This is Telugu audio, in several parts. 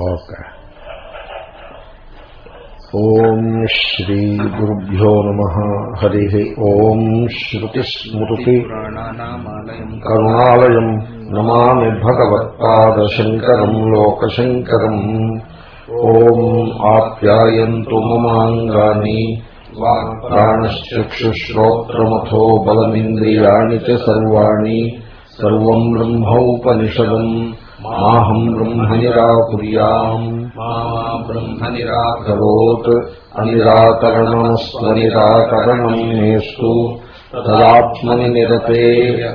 ఓకే. ఓం శ్రీ గురుభ్యో నమ. హరి ఓం శ్రుతిస్మృతి. కరుణాలయం నమామి భగవత్పాదశంకరం లోకశంకరం. ఓం ఆప్యాయంతు మమాంగాని. ప్రాణశ్చక్షుశ్రోత్రమథో బలమింద్రియాణి చ సర్వాణి. సర్వం బ్రహ్మోపనిషదం మాహం బ్రహ్మ నిరాకుర్యాం బ్రహ్మ నిరాకరో కరోత్ అనిరాకరణమస్వనిరాకరణం మేస్తు తదాత్మని నిరతే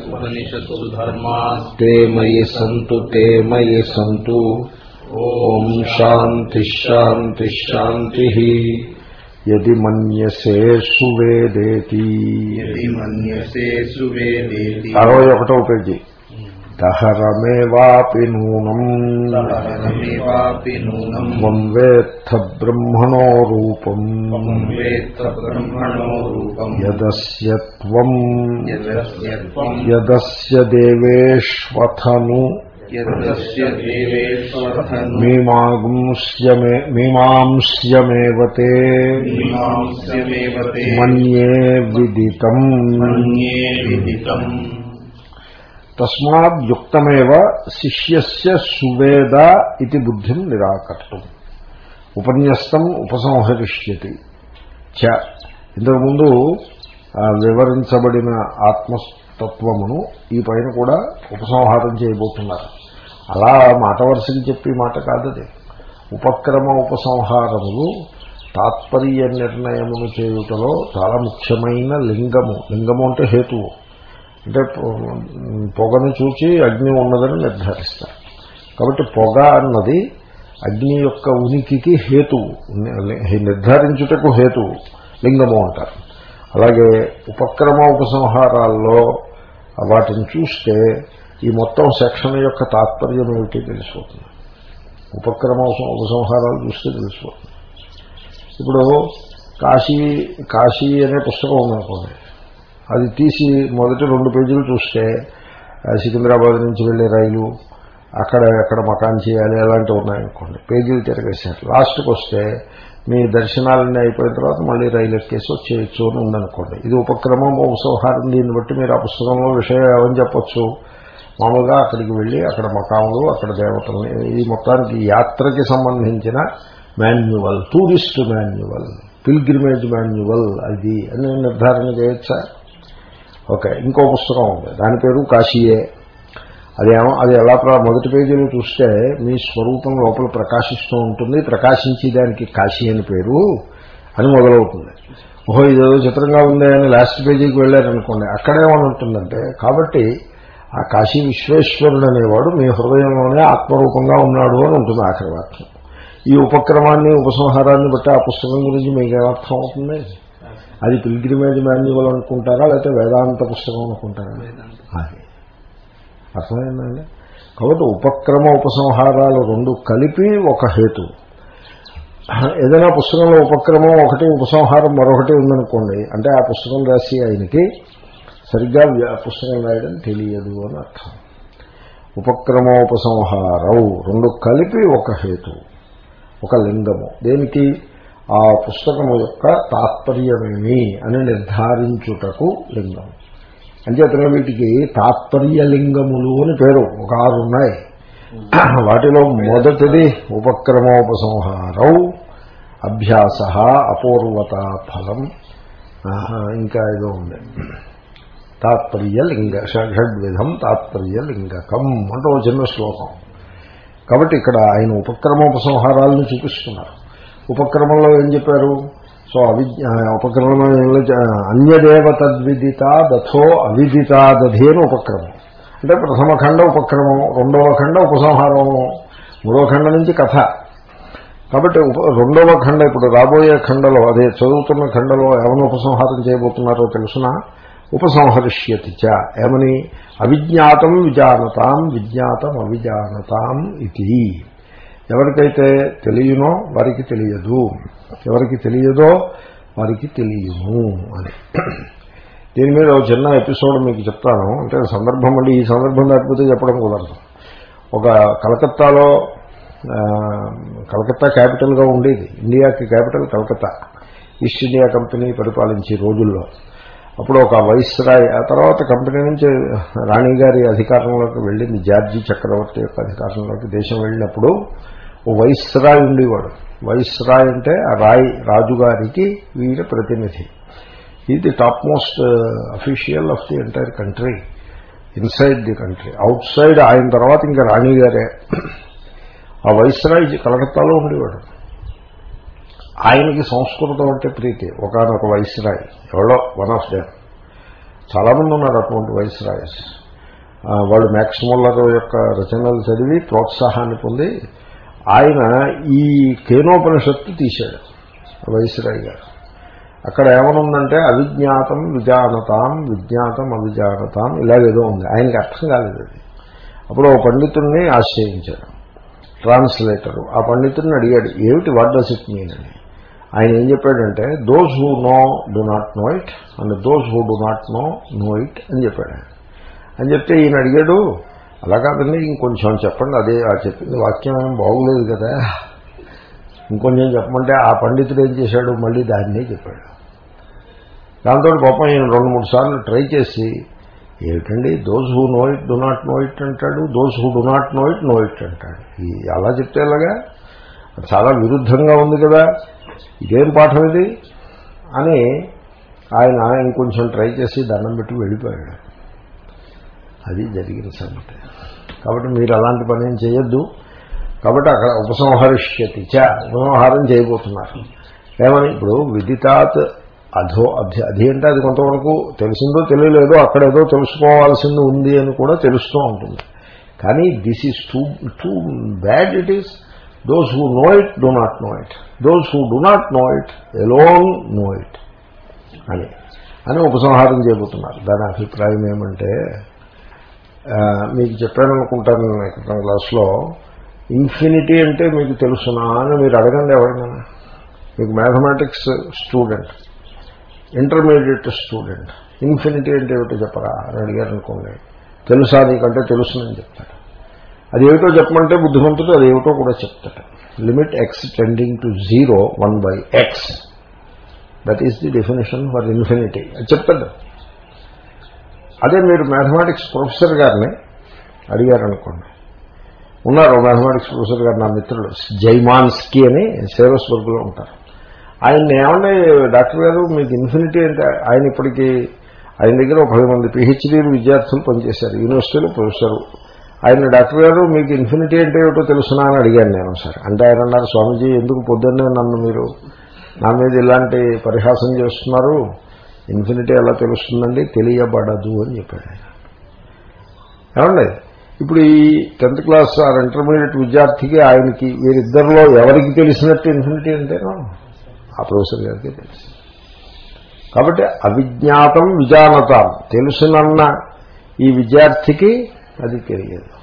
ఉపనిషత్తు ధర్మాస్ తే మయి సంతు తే మయి సంతు ఓం శాంతి శాంతి శాంతి యది మన్యసే సువేదేతి యది మన్యసే సువేదేతి అరవై ఒకటో పేజీ దహరమేవాపి నూనం సహనమేవాపి నూనం త్వం వేత్థ బ్రహ్మణో రూపం వేత్త బ్రహ్మణో రూపం యదస్య త్వం యదస్య తస్మాద్యుక్తమేవ శిష్యస్య సువేద ఇది బుద్ధిం నిరాకర్తం. ఉపన్యస్తం ఉపసంహరిష్యతి. చ ఇంతకుముందు వివరించబడిన ఆత్మతత్వమును ఈ పైన కూడా ఉపసంహారం చేయబోతున్నారు. అలా మాట వరుసకి చెప్పి మాట కాదది. ఉపక్రమ ఉపసంహారములు తాత్పర్య నిర్ణయమును చేయుటలో చాలా ముఖ్యమైన లింగము. లింగము అంటే హేతువు. అంటే పొ- పొగను చూచి అగ్ని ఉన్నదని నిర్ధారిస్తారు. కాబట్టి పొగ అన్నది అగ్ని యొక్క ఉనికికి హేతువు ని- నిర్ధారించుటకు హేతువు లింగము అంటారు. అలాగే ఉపక్రమ ఉపసంహారాల్లో వాటిని చూస్తే ఈ మొత్తం సెక్షన్ యొక్క తాత్పర్యం ఏమిటి తెలిసిపోతుంది. ఉపక్రమ ఉపసంహారాలు చూస్తే తెలిసిపోతుంది. ఇప్పుడు కాశీ కాశీ అనే పుస్తకం ఉందనుకోండి అది తీసి మొదటి రెండు పేజీలు చూస్తే సికింద్రాబాద్ నుంచి వెళ్ళే రైలు అక్కడ ఎక్కడ మకాన్ చేయాలి అలాంటివి ఉన్నాయనుకోండి. పేజీలు తిరగేశారు. లాస్ట్కి వస్తే మీ దర్శనాలన్నీ అయిపోయిన తర్వాత మళ్ళీ రైలు ఎక్కేసి వచ్చేయచ్చు అని ఉందనుకోండి. ఇది ఉపక్రమం ఉపసంహారం దీన్ని బట్టి మీరు ఆ పుస్తకంలో విషయం ఏమని చెప్పొచ్చు? మామూలుగా అక్కడికి వెళ్ళి అక్కడ మకాములు అక్కడ దేవతలు ఈ మొత్తానికి యాత్రకి సంబంధించిన manual tourist manual pilgrimage manual అది అని నిర్ధారణ చేయొచ్చా? ఓకే ఇంకో పుస్తకం ఉంది. దాని పేరు కాశీయే. అదేమో అది ఎలా ప్ర- మొదటి పేజీలో చూస్తే మీ స్వరూపం లోపల ప్రకాశిస్తూ ఉంటుంది. ప్రకాశించి దానికి కాశీ అని పేరు అని మొదలవుతుంది. ఓహో ఇదేదో చిత్రంగా ఉంది అని లాస్ట్ పేజీకి వెళ్ళారనుకోండి. అక్కడేమని ఉంటుందంటే కాబట్టి ఆ కాశీ విశ్వేశ్వరుడు అనేవాడు మీ హృదయంలోనే ఆత్మరూపంగా ఉన్నాడు అని ఉంటుంది ఆఖరి వాక్యం. ఈ ఉపక్రమాన్ని ఉపసంహారాన్ని బట్టి ఆ పుస్తకం గురించి మీకు ఏమర్థం అవుతుంది? అది పిల్గ్రిమేజ్ మాన్యువల్ అనుకుంటారా లేకపోతే వేదాంత పుస్తకం అనుకుంటారా? అది. అర్థమైందండి? కాబట్టి ఉపక్రమ ఉపసంహారాలు రెండు కలిపి ఒక హేతు. ఏదైనా పుస్తకంలో ఉపక్రమం ఒకటి ఉపసంహారం మరొకటి ఉందనుకోండి అంటే ఆ పుస్తకం రాసి ఆయనకి సరిగ్గా పుస్తకం రాయడం తెలియదు అని అర్థం. ఉపక్రమోపసంహారం రెండు కలిపి ఒక హేతు ఒక లింగము. దేనికి? ఆ పుస్తకము యొక్క తాత్పర్యమేమి అని నిర్ధారించుటకు లింగం. అంచేతనే వీటికి తాత్పర్య లింగములు అని పేరు ఒక ఆరు ఉన్నాయి వాటిలో మొదటిది ఉపక్రమోపసంహారం అభ్యాస అపూర్వత ఫలం. ఇంకా ఏదో ఉంది. తాత్పర్య లింగ షడ్విధం తాత్పర్య లింగకం అంటే ఒక చిన్న శ్లోకం. కాబట్టి ఇక్కడ ఆయన ఉపక్రమోపసంహారాలను చూపిస్తున్నారు. ఉపక్రమంలో ఏం చెప్పారు? సో అవిజ్ఞ ఉపక్రమంలో అన్యదేవ తద్విదిత దథో అవిదితాదధి అని ఉపక్రమం. అంటే ప్రథమ ఖండ ఉపక్రమం రెండవ ఖండ ఉపసంహారము మూడవ ఖండ నుంచి కథ. కాబట్టి రెండవ ఖండ ఇప్పుడు రాబోయే ఖండలో అదే చదువుతున్న ఖండలో ఏమని ఉపసంహారం చేయబోతున్నారో తెలుసునా? ఉపసంహరిష్యతి చ. ఏమని? అవిజ్ఞాతం విజానతాం విజ్ఞాతం అవిజానతాం ఇది. ఎవరికైతే తెలియనో వారికి తెలియదు. ఎవరికి తెలియదో వారికి తెలియను అని. దీని మీద ఒక చిన్న ఎపిసోడ్ మీకు చెప్తాను. అంటే సందర్భం మళ్ళీ ఈ సందర్భం దాటిపోతే చెప్పడం కుదరదు. ఒక కలకత్తాలో కలకత్తా క్యాపిటల్గా ఉండేది. ఇండియాకి capital Calcutta. East India Company పరిపాలించే రోజుల్లో. అప్పుడు ఒక వైస్రాయ్ ఆ తర్వాత కంపెనీ నుంచి రాణి గారి అధికారంలోకి వెళ్ళింది జార్జి చక్రవర్తి యొక్క అధికారంలోకి. దేశం వెళ్ళినప్పుడు ఓ వైస్రాయ్ ఉండేవాడు. వైస్రాయ్ అంటే ఆ రాయ్ రాజుగారికి వీరి ప్రతినిధి. ఈ the top most official of the entire country inside the country outside ఆయన తర్వాత ఇంకా రాణి గారే. ఆ వైస్రాయ్ కలకత్తాలో ఉండేవాడు. ఆయనకి సంస్కృతం అంటే ప్రీతి. ఒకనొక వైస్రాయ్. ఎవరో? వన్ ఆఫ్ దెమ్ చాలామంది ఉన్నారు అటువంటి వైస్రాయస్. వాళ్ళు మ్యాక్స్ ముల్లర్ యొక్క రచనలు చదివి ప్రోత్సాహాన్ని పొంది ఆయన ఈ కేనోపనిషత్తు తీశాడు వైస్రాయ్ గారు. అక్కడ ఏమనుందంటే అవిజ్ఞాతం విజానతాం విజ్ఞాతం అవిజానతాం ఇలాగేదో ఉంది. ఆయనకి అర్థం కాలేదు అది. అప్పుడు ఓ పండితుడిని ఆశ్రయించాడు ట్రాన్స్లేటరు. ఆ పండితుడిని అడిగాడు ఏమిటి వాట్ డస్ ఇట్ మీన్ అని. ఆయన ఏం చెప్పాడంటే those who know do not know it and those who do not know know it అని చెప్పాడు అని చెప్తే ఈయన అడిగాడు అలా కాదండి ఇంకొంచెం చెప్పండి అదే ఆ చెప్పింది వాక్యం ఏం బాగులేదు కదా. ఇంకొంచెం చెప్పమంటే ఆ పండితుడు ఏం చేశాడు? మళ్ళీ దాన్నే చెప్పాడు. దాంతో పాపం ఈయన రెండు మూడు సార్లు ట్రై చేసి ఏమిటండి those who know it do not know it అంటాడు those who do not know it know it అంటాడు. ఈ అలా చెప్తే ఎలాగా? చాలా విరుద్ధంగా ఉంది కదా. ఇదేం పాఠం ఇది? అని ఆయన ఇంకొంచెం ట్రై చేసి దండం పెట్టి వెళ్ళిపోయాడు. అది జరిగిన సంగతి. కాబట్టి మీరు అలాంటి పని ఏం చేయొద్దు. కాబట్టి అక్కడ ఉపసంహరిష్యతి చ ఉపసంహారం చేయబోతున్నారు. ఏమని? ఇప్పుడు విదితాత్ అధో అధి అధి అంటే అది కొంతవరకు తెలిసిందో తెలియలేదో అక్కడేదో తెలుసుకోవాల్సింది ఉంది అని కూడా తెలుస్తూ ఉంటుంది. కానీ this is too too bad it is those who know it do not know it those who do not know it alone know it అని. అని ఉపసంహారం చేయబోతున్నారు. దాని అభిప్రాయం ఏమంటే మీకు చెప్పాను అనుకుంటాను నేను క్రితం క్లాస్లో. ఇన్ఫినిటీ అంటే మీకు తెలుసునా అని మీరు అడగండి ఎవరైనా మీకు mathematics student intermediate student infinity అంటే ఏమిటో చెప్పరా అని అడిగారు అనుకోండి తెలుసా నీకంటే తెలుసునని చెప్తాడు. అది ఏమిటో చెప్పమంటే బుద్ధిమంతుడు అది ఏమిటో కూడా చెప్తాడు. Limit x tending to zero one by x that is the definition for infinity అది చెప్తాడు. అదే మీరు మ్యాథమెటిక్స్ ప్రొఫెసర్ గారిని అడిగారనుకోండి. ఉన్నారు మ్యాథమెటిక్స్ ప్రొఫెసర్ గారు నా మిత్రుడు జైమాన్స్కీ అని సేవస్వర్గులో ఉంటారు. ఆయన ఏమంటే డాక్టర్ గారు మీకు ఇన్ఫినిటీ అంటే ఆయన ఇప్పటికీ ఆయన దగ్గర ఒక పది మంది పిహెచ్డీలు విద్యార్థులు పనిచేశారు యూనివర్సిటీలో ప్రొఫెసర్. ఆయన డాక్టర్ గారు మీకు ఇన్ఫినిటీ అంటే ఏమిటో తెలుసునా అని అడిగాను నేను సార్ అంటే ఆయన అన్నారు స్వామీజీ ఎందుకు పొద్దున్నే నన్ను మీరు నా మీద ఇలాంటి పరిహాసం చేస్తున్నారు? ఇన్ఫినిటీ ఎలా తెలుస్తుందండి? తెలియబడదు అని చెప్పాడు ఆయన. ఏమండి? ఇప్పుడు ఈ టెన్త్ క్లాస్ ఆర్ ఇంటర్మీడియట్ విద్యార్థికి ఆయనకి వీరిద్దరిలో ఎవరికి తెలిసినట్టు ఇన్ఫినిటీ అంటేనో ఆ ప్రొఫెసర్ గారికి తెలుసు. కాబట్టి అవిజ్ఞాతం విజానతాం. తెలుసునన్న ఈ విద్యార్థికి అది తెలియదు.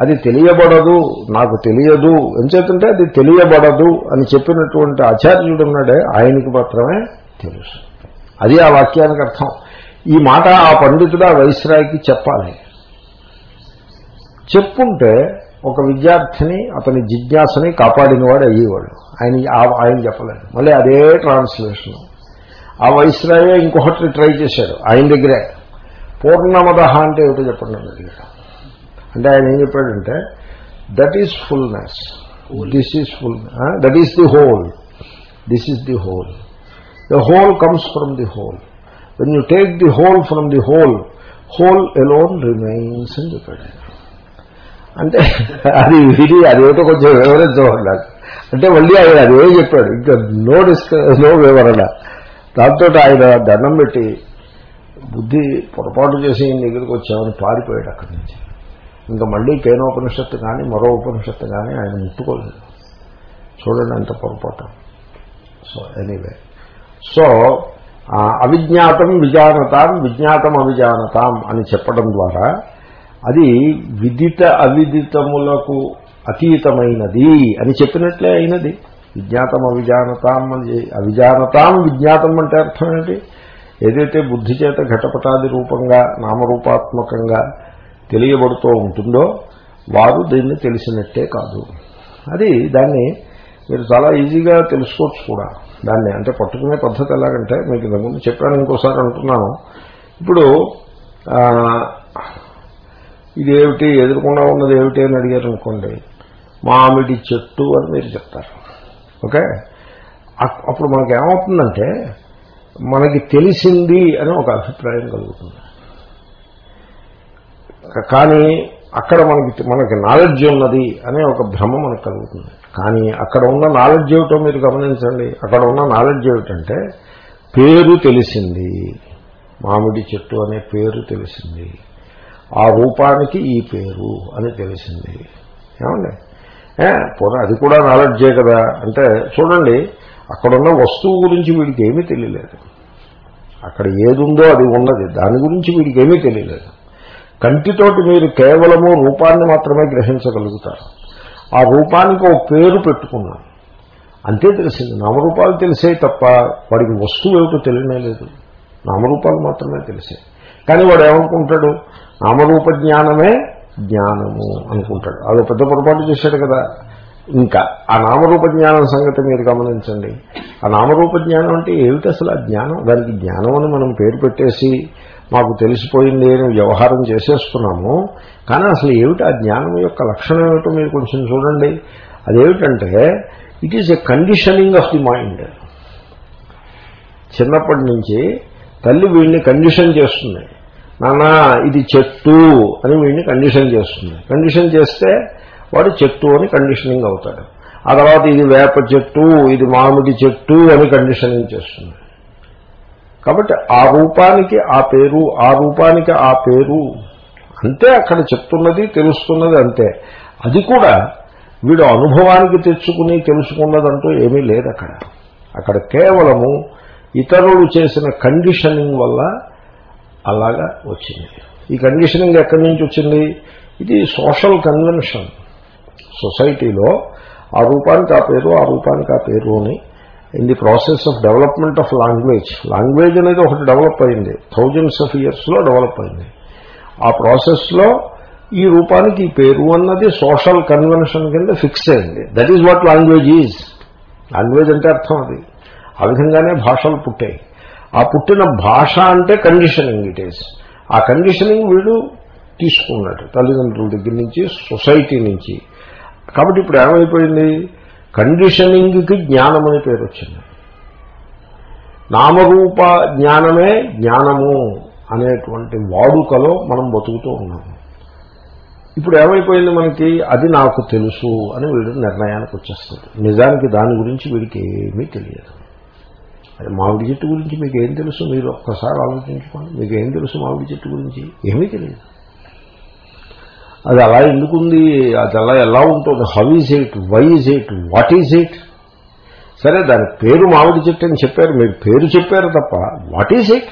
అది తెలియబడదు నాకు తెలియదు. ఎంచేతంటే అది తెలియబడదు అని చెప్పినటువంటి ఆచార్యుడు ఉన్నాడే ఆయనకి మాత్రమే తెలుసు. అది ఆ వాక్యానికి అర్థం. ఈ మాట ఆ పండితుడు ఆ వైస్రాయికి చెప్పాలి. చెప్పుంటే ఒక విద్యార్థిని అతని జిజ్ఞాసని కాపాడినవాడు అయ్యేవాడు. ఆయన ఆయన చెప్పలేదు. మళ్ళీ అదే ట్రాన్స్లేషన్. ఆ వైస్రాయే ఇంకొకటి ట్రై చేశాడు ఆయన దగ్గరే. పూర్ణమద అంటే ఏమిటో చెప్పండి అడిగాడు అంటే ఆయన ఏం చెప్పాడంటే that is fullness this is full that is the whole this is the whole the whole comes from the whole when you take the whole from the whole whole alone remains అని చెప్పాడు అంటే అది విడి అదేమిటో కొంచెం వివరించవాలి నాకు అంటే మళ్ళీ ఆయన అదే చెప్పాడు? ఇంకా నో డిస్క నో వివరణ. దాంతో ఆయన దండం పెట్టి బుద్ధి పొరపాటు చేసి ఈయన దగ్గరికి వచ్చామని పారిపోయాడు అక్కడి నుంచి. ఇంకా మళ్ళీ కేనోపనిషత్తు కానీ మరో ఉపనిషత్తు కానీ ఆయన ముట్టుకోలేదు. చూడండి అంత పొరపాటు. సో ఎనీవే సో అవిజ్ఞాతం విజానతాం విజ్ఞాతం అవిజానతాం అని చెప్పడం ద్వారా అది విదిత అవిదితములకు అతీతమైనది అని చెప్పినట్లే అయినది. విజ్ఞాతం అవిజానతాం అని అవిజానతాం విజ్ఞాతం అంటే అర్థం ఏంటి? ఏదైతే బుద్ధి చేత ఘటపటాది రూపంగా నామరూపాత్మకంగా తెలియబడుతూ ఉంటుందో వారు దీన్ని తెలిసినట్టే కాదు. అది దాన్ని మీరు చాలా ఈజీగా తెలుసుకోవచ్చు కూడా. దాన్ని అంటే పట్టుకునే పద్ధతి ఎలాగంటే మీకు ఇంతకుముందు చెప్పాను ఇంకోసారి అంటున్నాను. ఇప్పుడు ఇదేమిటి ఎదురుకుండా ఉన్నది ఏమిటి అని అడిగారు అనుకోండి మామిడి చెట్టు అని మీరు చెప్తారు. ఓకే? అప్- అప్పుడు మనకి ఏమవుతుందంటే మనకి తెలిసింది అని ఒక అభిప్రాయం కలుగుతుంది. కానీ అక్కడ మనకి మనకి నాలెడ్జ్ ఉన్నది అనే ఒక భ్రమ మనకు కలుగుతుంది. కానీ అక్కడ ఉన్న నాలెడ్జ్ ఏమిటో మీరు గమనించండి. అక్కడ ఉన్న నాలెడ్జ్ ఏమిటంటే పేరు తెలిసింది. మామిడి చెట్టు అనే పేరు తెలిసింది. ఆ రూపానికి ఈ పేరు అని తెలిసింది. ఏమండి? పోనీ అది కూడా నాలెడ్జే కదా. అంటే చూడండి అక్కడున్న వస్తువు గురించి వీడికి ఏమీ తెలియలేదు. అక్కడ ఏదుందో అది ఉన్నది. దాని గురించి వీడికి ఏమీ తెలియలేదు. కంటితోటి మీరు కేవలము రూపాన్ని మాత్రమే గ్రహించగలుగుతారు. ఆ రూపానికి ఒక పేరు పెట్టుకున్నాను. అంతే తెలిసింది. నామరూపాలు తెలిసే తప్ప వాడికి వస్తువు ఏమిటో తెలియనే లేదు. నామరూపాలు మాత్రమే తెలిసే. కానీ వాడు ఏమనుకుంటాడు? నామరూప జ్ఞానమే జ్ఞానము అనుకుంటాడు. అది పెద్ద పొరపాటు చేశాడు కదా. ఇంకా ఆ నామరూప జ్ఞానం సంగతి మీరు గమనించండి. ఆ నామరూప జ్ఞానం అంటే ఏమిటి అసలు ఆ జ్ఞానం? దానికి జ్ఞానం అని మనం పేరు పెట్టేసి మాకు తెలిసిపోయింది అని వ్యవహారం చేసేస్తున్నాము. కానీ అసలు ఏమిటి ఆ జ్ఞానం యొక్క లక్షణం ఏమిటో మీరు కొంచెం చూడండి. అదేమిటంటే it is a conditioning of the mind చిన్నప్పటి నుంచి తల్లి వీడిని కండిషన్ చేస్తుంది. నానా ఇది చెట్టు అని వీడిని కండిషన్ చేస్తుంది. కండిషన్ చేస్తే వాడు చెట్టు అని కండిషనింగ్ అవుతాడు. ఆ తర్వాత ఇది వేప చెట్టు ఇది మామిడి చెట్టు అని కండిషనింగ్ చేస్తుంది. కాబట్టి ఆ రూపానికి ఆ పేరు ఆ రూపానికి ఆ పేరు. అంతే అక్కడ చెప్తున్నది తెలుస్తున్నది అంతే. అది కూడా వీడు అనుభవానికి తెచ్చుకుని తెలుసుకున్నదంటూ ఏమీ లేదు అక్కడ. అక్కడ కేవలము ఇతరులు చేసిన కండిషనింగ్ వల్ల అలాగా వచ్చింది. ఈ కండిషనింగ్ ఎక్కడి నుంచి వచ్చింది? ఇది సోషల్ కన్వెన్షన్. సొసైటీలో ఆ రూపానికి ఆ పేరు ఆ రూపానికి ఆ పేరు అని in the process of development of language. Language అనేది ఒకటి డెవలప్ అయింది. థౌజండ్స్ ఆఫ్ ఇయర్స్లో డెవలప్ అయింది. ఆ ప్రాసెస్లో ఈ రూపానికి ఈ పేరు అన్నది సోషల్ కన్వెన్షన్ కింద ఫిక్స్ అయింది. That is what language is language అంటే అర్థం అది. ఆ విధంగానే భాషలు పుట్టాయి. ఆ పుట్టిన భాష అంటే కండిషనింగ్ ఇట్ ఈస్ ఆ కండిషనింగ్ వీడు తీసుకున్నాడు తల్లిదండ్రుల దగ్గర నుంచి సొసైటీ నుంచి. కాబట్టి ఇప్పుడు ఏమైపోయింది? కండిషనింగ్కి జ్ఞానం అని పేరు వచ్చింది నామరూప జ్ఞానమే జ్ఞానము అనేటువంటి వాడుకలో మనం బతుకుతూ ఉన్నాము ఇప్పుడు ఏమైపోయింది మనకి? అది నాకు తెలుసు అని వీడు నిర్ణయానికి వచ్చేస్తుంది నిజానికి దాని గురించి వీడికి ఏమీ తెలియదు. అది మామిడి చెట్టు గురించి మీకు ఏం తెలుసు? మీరు ఒక్కసారి ఆలోచించుకోండి. మీకు ఏం తెలుసు మామిడి చెట్టు గురించి? ఏమీ తెలియదు. అది అలా ఎందుకుంది? అది అలా ఎలా ఉంటుంది. How is it why is it what is it సరే దాని పేరు మామిడి చెట్టు అని చెప్పారు. మీరు పేరు చెప్పారు తప్ప వాట్ ఈజ్ ఇట్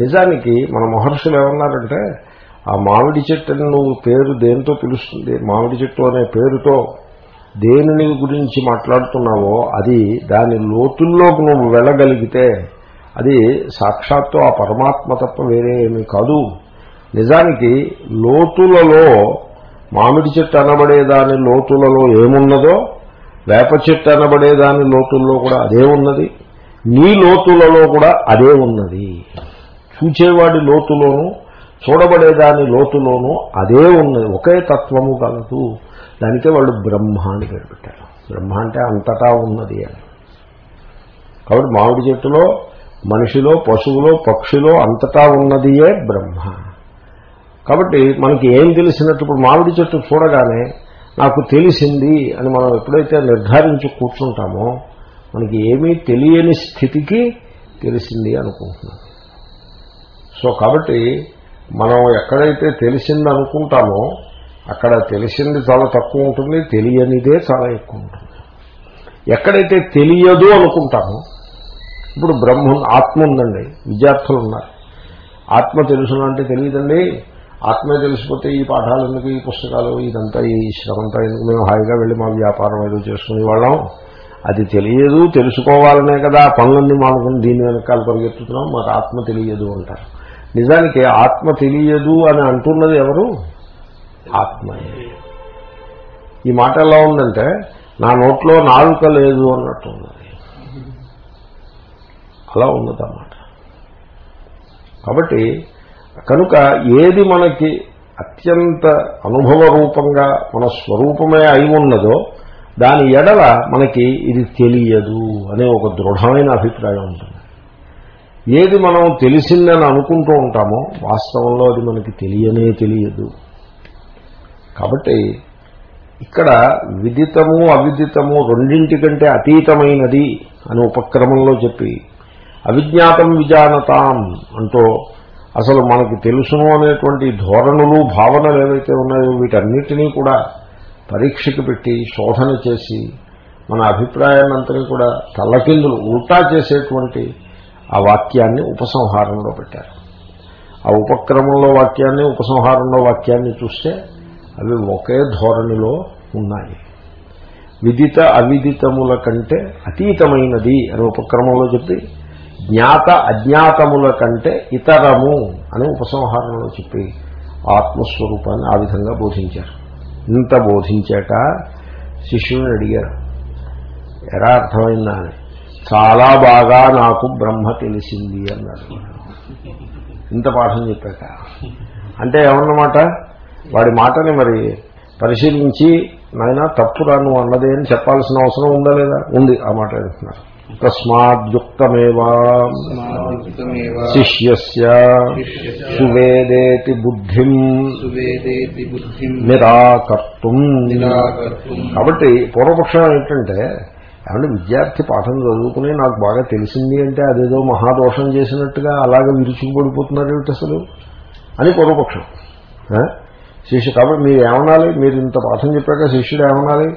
నిజానికి మన మహర్షులు ఏమన్నారంటే ఆ మామిడి చెట్టుని నువ్వు పేరు దేనితో పిలుస్తుంది? మామిడి చెట్టు అనే పేరుతో దేనిని గురించి మాట్లాడుతున్నావో అది దాని లోతుల్లోకి నువ్వు వెళ్ళగలిగితే అది సాక్షాత్తు ఆ పరమాత్మ తప్ప వేరే ఏమీ కాదు. నిజానికి లోతులలో మామిడి చెట్టు అనబడేదాని లోతులలో ఏమున్నదో వేప చెట్టు అనబడేదాని లోతుల్లో కూడా అదే ఉన్నది నీ లోతులలో కూడా అదే ఉన్నది. చూచేవాడి లోతులోనూ చూడబడేదాని లోతులోనూ అదే ఉన్నది ఒకే తత్వము కలదు దానికే వాళ్ళు బ్రహ్మ అని పేరు పెట్టారు. బ్రహ్మ అంటే అంతటా ఉన్నది అని. కాబట్టి మామిడి చెట్టులో మనిషిలో పశువులో పక్షిలో అంతటా ఉన్నదియే బ్రహ్మ. కాబట్టి మనకి ఏం తెలిసినట్టు ఇప్పుడు మామిడి చెట్టు చూడగానే నాకు తెలిసింది అని మనం ఎప్పుడైతే నిర్ధారించి కూర్చుంటామో మనకి ఏమీ తెలియని స్థితికి తెలిసింది అనుకుంటున్నాం. సో కాబట్టి మనం ఎక్కడైతే తెలిసింది అనుకుంటామో అక్కడ తెలిసింది చాలా తక్కువ ఉంటుంది తెలియనిదే చాలా ఎక్కువ ఉంటుంది. ఎక్కడైతే తెలియదు అనుకుంటామో ఇప్పుడు బ్రహ్మ ఆత్మ ఉందండి విద్యార్థులు ఉన్నారు. ఆత్మ తెలుసు అంటే తెలియదండి ఆత్మే తెలిసిపోతే ఈ పాఠాలు ఎందుకు ఈ పుస్తకాలు ఇదంతా ఈ శ్రమంతా ఎందుకు? మేము హాయిగా వెళ్ళి మా వ్యాపారం ఏదో చేసుకునే వాళ్ళం. అది తెలియదు తెలుసుకోవాలనే కదా పనులన్నీ మానుకుని దీని వెనకాల పరిగెత్తుతున్నాం మాకు ఆత్మ తెలియదు అంటారు. నిజానికి ఆత్మ తెలియదు అని అంటున్నది ఎవరు? ఆత్మ. ఈ మాట ఎలా ఉందంటే నా నోట్లో నాలుక లేదు అన్నట్టు ఉన్నది. అలా ఉన్నదన్నమాట. కాబట్టి కనుక ఏది మనకి అత్యంత అనుభవ రూపంగా మన స్వరూపమే అయి ఉన్నదో దాని ఎడల మనకి ఇది తెలియదు అనే ఒక దృఢమైన అభిప్రాయం ఉంటుంది. ఏది మనం తెలిసిందని అనుకుంటూ ఉంటామో వాస్తవంలో అది మనకి తెలియనే తెలియదు. కాబట్టి ఇక్కడ విదితము అవిదితము రెండింటికంటే అతీతమైనది అని ఉపక్రమంలో చెప్పి అవిజ్ఞాతం విజానతాం అంటూ అసలు మనకి తెలుసును అనేటువంటి ధోరణులు భావనలు ఏవైతే ఉన్నాయో వీటన్నిటినీ కూడా పరీక్షకు పెట్టి శోధన చేసి మన అభిప్రాయాన్నంతని కూడా తల్లకిందులు ఉల్టా చేసేటువంటి ఆ వాక్యాన్ని ఉపసంహారంలో పెట్టారు. ఆ ఉపక్రమంలో వాక్యాన్ని ఉపసంహారంలో వాక్యాన్ని చూస్తే అవి ఒకే ధోరణిలో ఉన్నాయి. విదిత అవిదితముల కంటే అతీతమైనది అని ఉపక్రమంలో చెప్పి జ్ఞాత అజ్ఞాతముల కంటే ఇతరము అని ఉపసంహారంలో చెప్పి ఆత్మస్వరూపాన్ని ఆ విధంగా బోధించారు. ఇంత బోధించాక శిష్యుని అడిగారు. ఎలా అర్థమైందా అని. చాలా బాగా నాకు బ్రహ్మ తెలిసింది అన్నాడు. ఇంత పాఠం చెప్పాక. అంటే ఏమన్నమాట? వాడి మాటని మరి పరిశీలించి నాయన తప్పురా నువ్వు అన్నదే అని చెప్పాల్సిన అవసరం ఉందా లేదా? ఉంది ఆ మాట అంటున్నారు. తస్మాద్యుక్తమేవా. శిష్యస్య సువేదేతి బుద్ధిం నిరాకర్తుం. కాబట్టి పూర్వపక్షం ఏంటంటే ఏమంటే విద్యార్థి పాఠం చదువుకుని నాకు బాగా తెలిసింది అంటే అదేదో మహాదోషం చేసినట్టుగా అలాగే విరుచుకుపడిపోతున్నారు ఏమిటి అసలు? అని పూర్వపక్షం? శిష్యు కాబట్టి మీరు ఏమనాలి? మీరు ఇంత పాఠం చెప్పాక శిష్యుడు ఏమనాలి?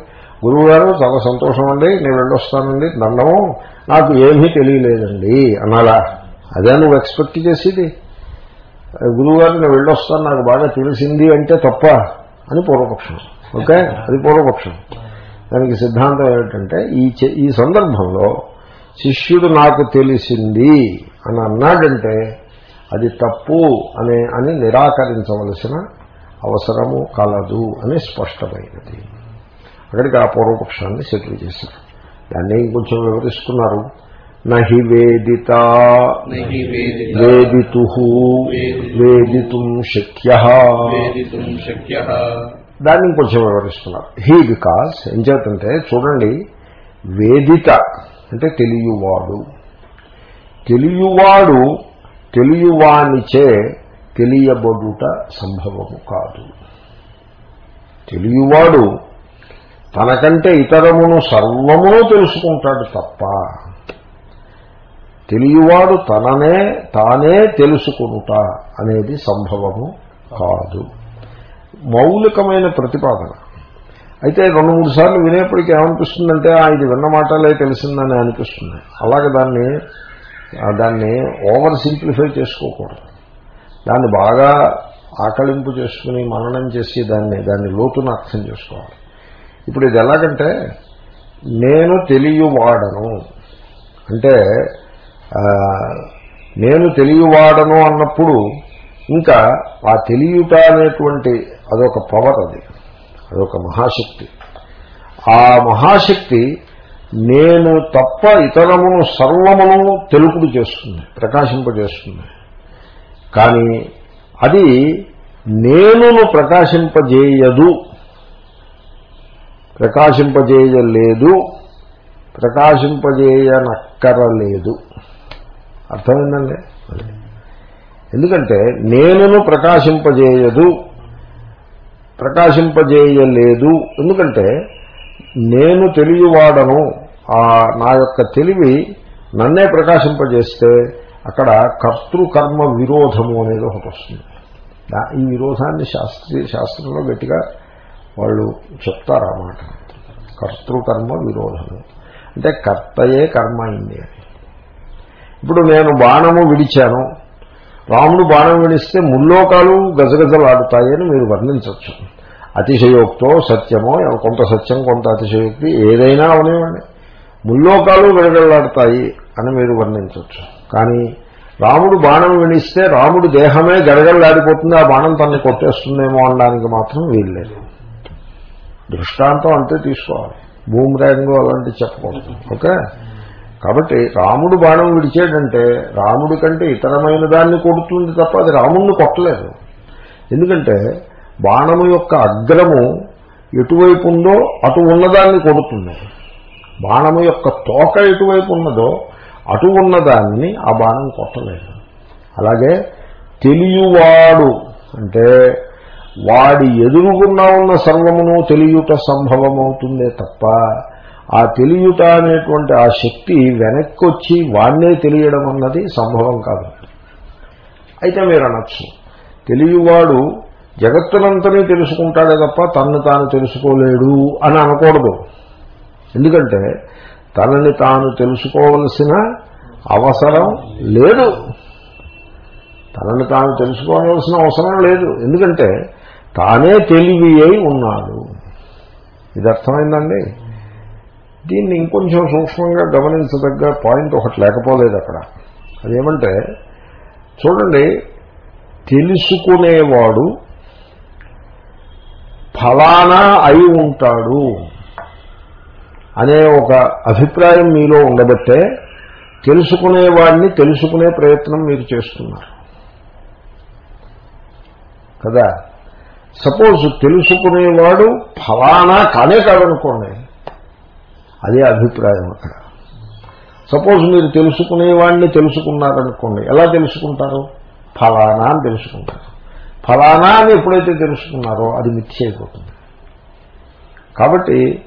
గురువు గారు చాలా సంతోషం అండి నేను వెళ్ళొస్తానండి. దండము. నాకు ఏమీ తెలియలేదండి. అనాలా అదే నువ్వు ఎక్స్పెక్ట్ చేసేది. గురువు గారు నేను వెళ్ళొస్తాను. నాకు బాగా తెలిసింది అంటే తప్ప అని పూర్వపక్షం. ఓకే? అది పూర్వపక్షం. దానికి సిద్ధాంతం ఏమిటంటే ఈ ఈ సందర్భంలో శిష్యుడు నాకు తెలిసింది అని అన్నాడంటే అది తప్పు అనే అని నిరాకరించవలసిన అవసరము కలదు అని స్పష్టమైనది. అక్కడికి ఆ పూర్వపక్షాన్ని సెటిల్ చేశారు. దాన్ని ఇంకొంచెం వివరిస్తున్నారు. నహి వేదిత వేదిత వేదితు శక్య. దాన్ని ఇంకొంచెం వివరిస్తున్నారు. హీ బికాస్ ఏం చేతంటే చూడండి వేదిత అంటే తెలియవాడు. తెలియవాడు తెలియవానిచే తెలియబడుట సంభవము కాదు. తెలియవాడు తనకంటే ఇతరమును సర్వమును తెలుసుకుంటాడు తప్ప తెలియవాడు తననే తానే తెలుసుకునుట అనేది సంభవము కాదు. మౌలికమైన ప్రతిపాదన. అయితే రెండు మూడు సార్లు వినేప్పటికీ ఏమనిపిస్తుందంటే ఆ, ఇది విన్న మాటలే తెలిసిందని అనిపిస్తుంది. అలాగే దాన్ని దాన్ని ఓవర్ సింప్లిఫై చేసుకోకూడదు. దాన్ని బాగా ఆకలింపు చేసుకుని మననం చేసి దాన్ని దాన్ని లోతును అర్థం చేసుకోవాలి. ఇప్పుడు ఇది ఎలాగంటే నేను తెలియవాడను. అంటే నేను తెలియవాడను అన్నప్పుడు ఇంకా ఆ తెలియట అనేటువంటి అదొక పవర్ అది. అదొక మహాశక్తి. ఆ మహాశక్తి నేను తప్ప ఇతరమును సర్వమును తెలుపుడు చేస్తుంది ప్రకాశింపజేస్తుంది. కానీ అది నేనును ప్రకాశింపజేయదు. ప్రకాశింపజేయలేదు. ప్రకాశింపజేయనక్కరలేదు. అర్థమైందండి? ఎందుకంటే నేనును ప్రకాశింపజేయదు. ప్రకాశింపజేయలేదు. ఎందుకంటే నేను తెలియవాడను ఆ నా యొక్క తెలివి నన్నే ప్రకాశింపజేస్తే అక్కడ కర్తృకర్మ విరోధము అనేది ఒకటి వస్తుంది. ఈ విరోధాన్ని శాస్త్రీయ శాస్త్రంలో గట్టిగా వాళ్ళు చెప్తారు ఆ మాట. కర్తృకర్మ విరోధము. అంటే కర్తయే కర్మ అయింది అని. ఇప్పుడు నేను బాణము విడిచాను. రాముడు బాణం విడిస్తే ముల్లోకాలు గజగజలాడుతాయని మీరు వర్ణించవచ్చు. అతిశయోక్తో సత్యమో కొంత సత్యం కొంత అతిశయోక్తి ఏదైనా అవనివ్వండి. ముల్లోకాలు గడగడలాడతాయి అని మీరు వర్ణించవచ్చు. కానీ రాముడు బాణం వినిస్తే రాముడు దేహమే గడగడలాడిపోతుంది ఆ బాణం తనని కొట్టేస్తుందేమో అనడానికి మాత్రం వీల్లేదు. దృష్టాంతం అంతే తీసుకోవాలి. బూమ్రాంగ్ అలాంటివి చెప్పకూడదు. ఓకే? కాబట్టి రాముడు బాణం విడిచాడంటే రాముడి కంటే ఇతరమైన దాన్ని కొడుతుంది తప్ప అది రాముడిని కొట్టలేదు. ఎందుకంటే బాణము యొక్క అగ్రము ఎటువైపు ఉందో అటు ఉన్నదాన్ని కొడుతుంది. బాణము యొక్క తోక ఎటువైపు ఉన్నదో అటు ఉన్నదాన్ని ఆ బాణం కొట్టలేదు. అలాగే తెలియవాడు అంటే వాడి ఎదురుగున్నా ఉన్న సర్వమును తెలియుట సంభవమవుతుందే తప్ప ఆ తెలియుట అనేటువంటి ఆ శక్తి వెనక్కి వచ్చి వాణ్ణే తెలియడం అన్నది సంభవం కాదు. అయితే మీరు అనొచ్చు తెలియవాడు జగత్తునంతనే తెలుసుకుంటాడే తప్ప తన్ను తాను తెలుసుకోలేడు అని అనకూడదు. ఎందుకంటే తనని తాను తెలుసుకోవలసిన అవసరం లేదు. తనని తాను తెలుసుకోవాల్సిన అవసరం లేదు. ఎందుకంటే తానే తెలివి అయి ఉన్నాడు. ఇది అర్థమైందండి? దీన్ని ఇంకొంచెం సూక్ష్మంగా గమనించదగ్గ పాయింట్ ఒకటి లేకపోలేదు అక్కడ. అదేమంటే చూడండి తెలుసుకునేవాడు ఫలానా అయి ఉంటాడు అనే ఒక అభిప్రాయం మీలో ఉండబట్టే తెలుసుకునేవాడిని తెలుసుకునే ప్రయత్నం మీరు చేస్తున్నారు. కదా? సపోజ్ తెలుసుకునేవాడు ఫలానా కానే కాదనుకోండి. అదే అభిప్రాయం అక్కడ. సపోజ్ మీరు తెలుసుకునేవాడిని తెలుసుకున్నారనుకోండి ఎలా తెలుసుకుంటారు? ఫలానా అని తెలుసుకుంటారు. ఫలానా అని ఎప్పుడైతే తెలుసుకున్నారో అది మిక్స్ అయిపోతుంది కాబట్టి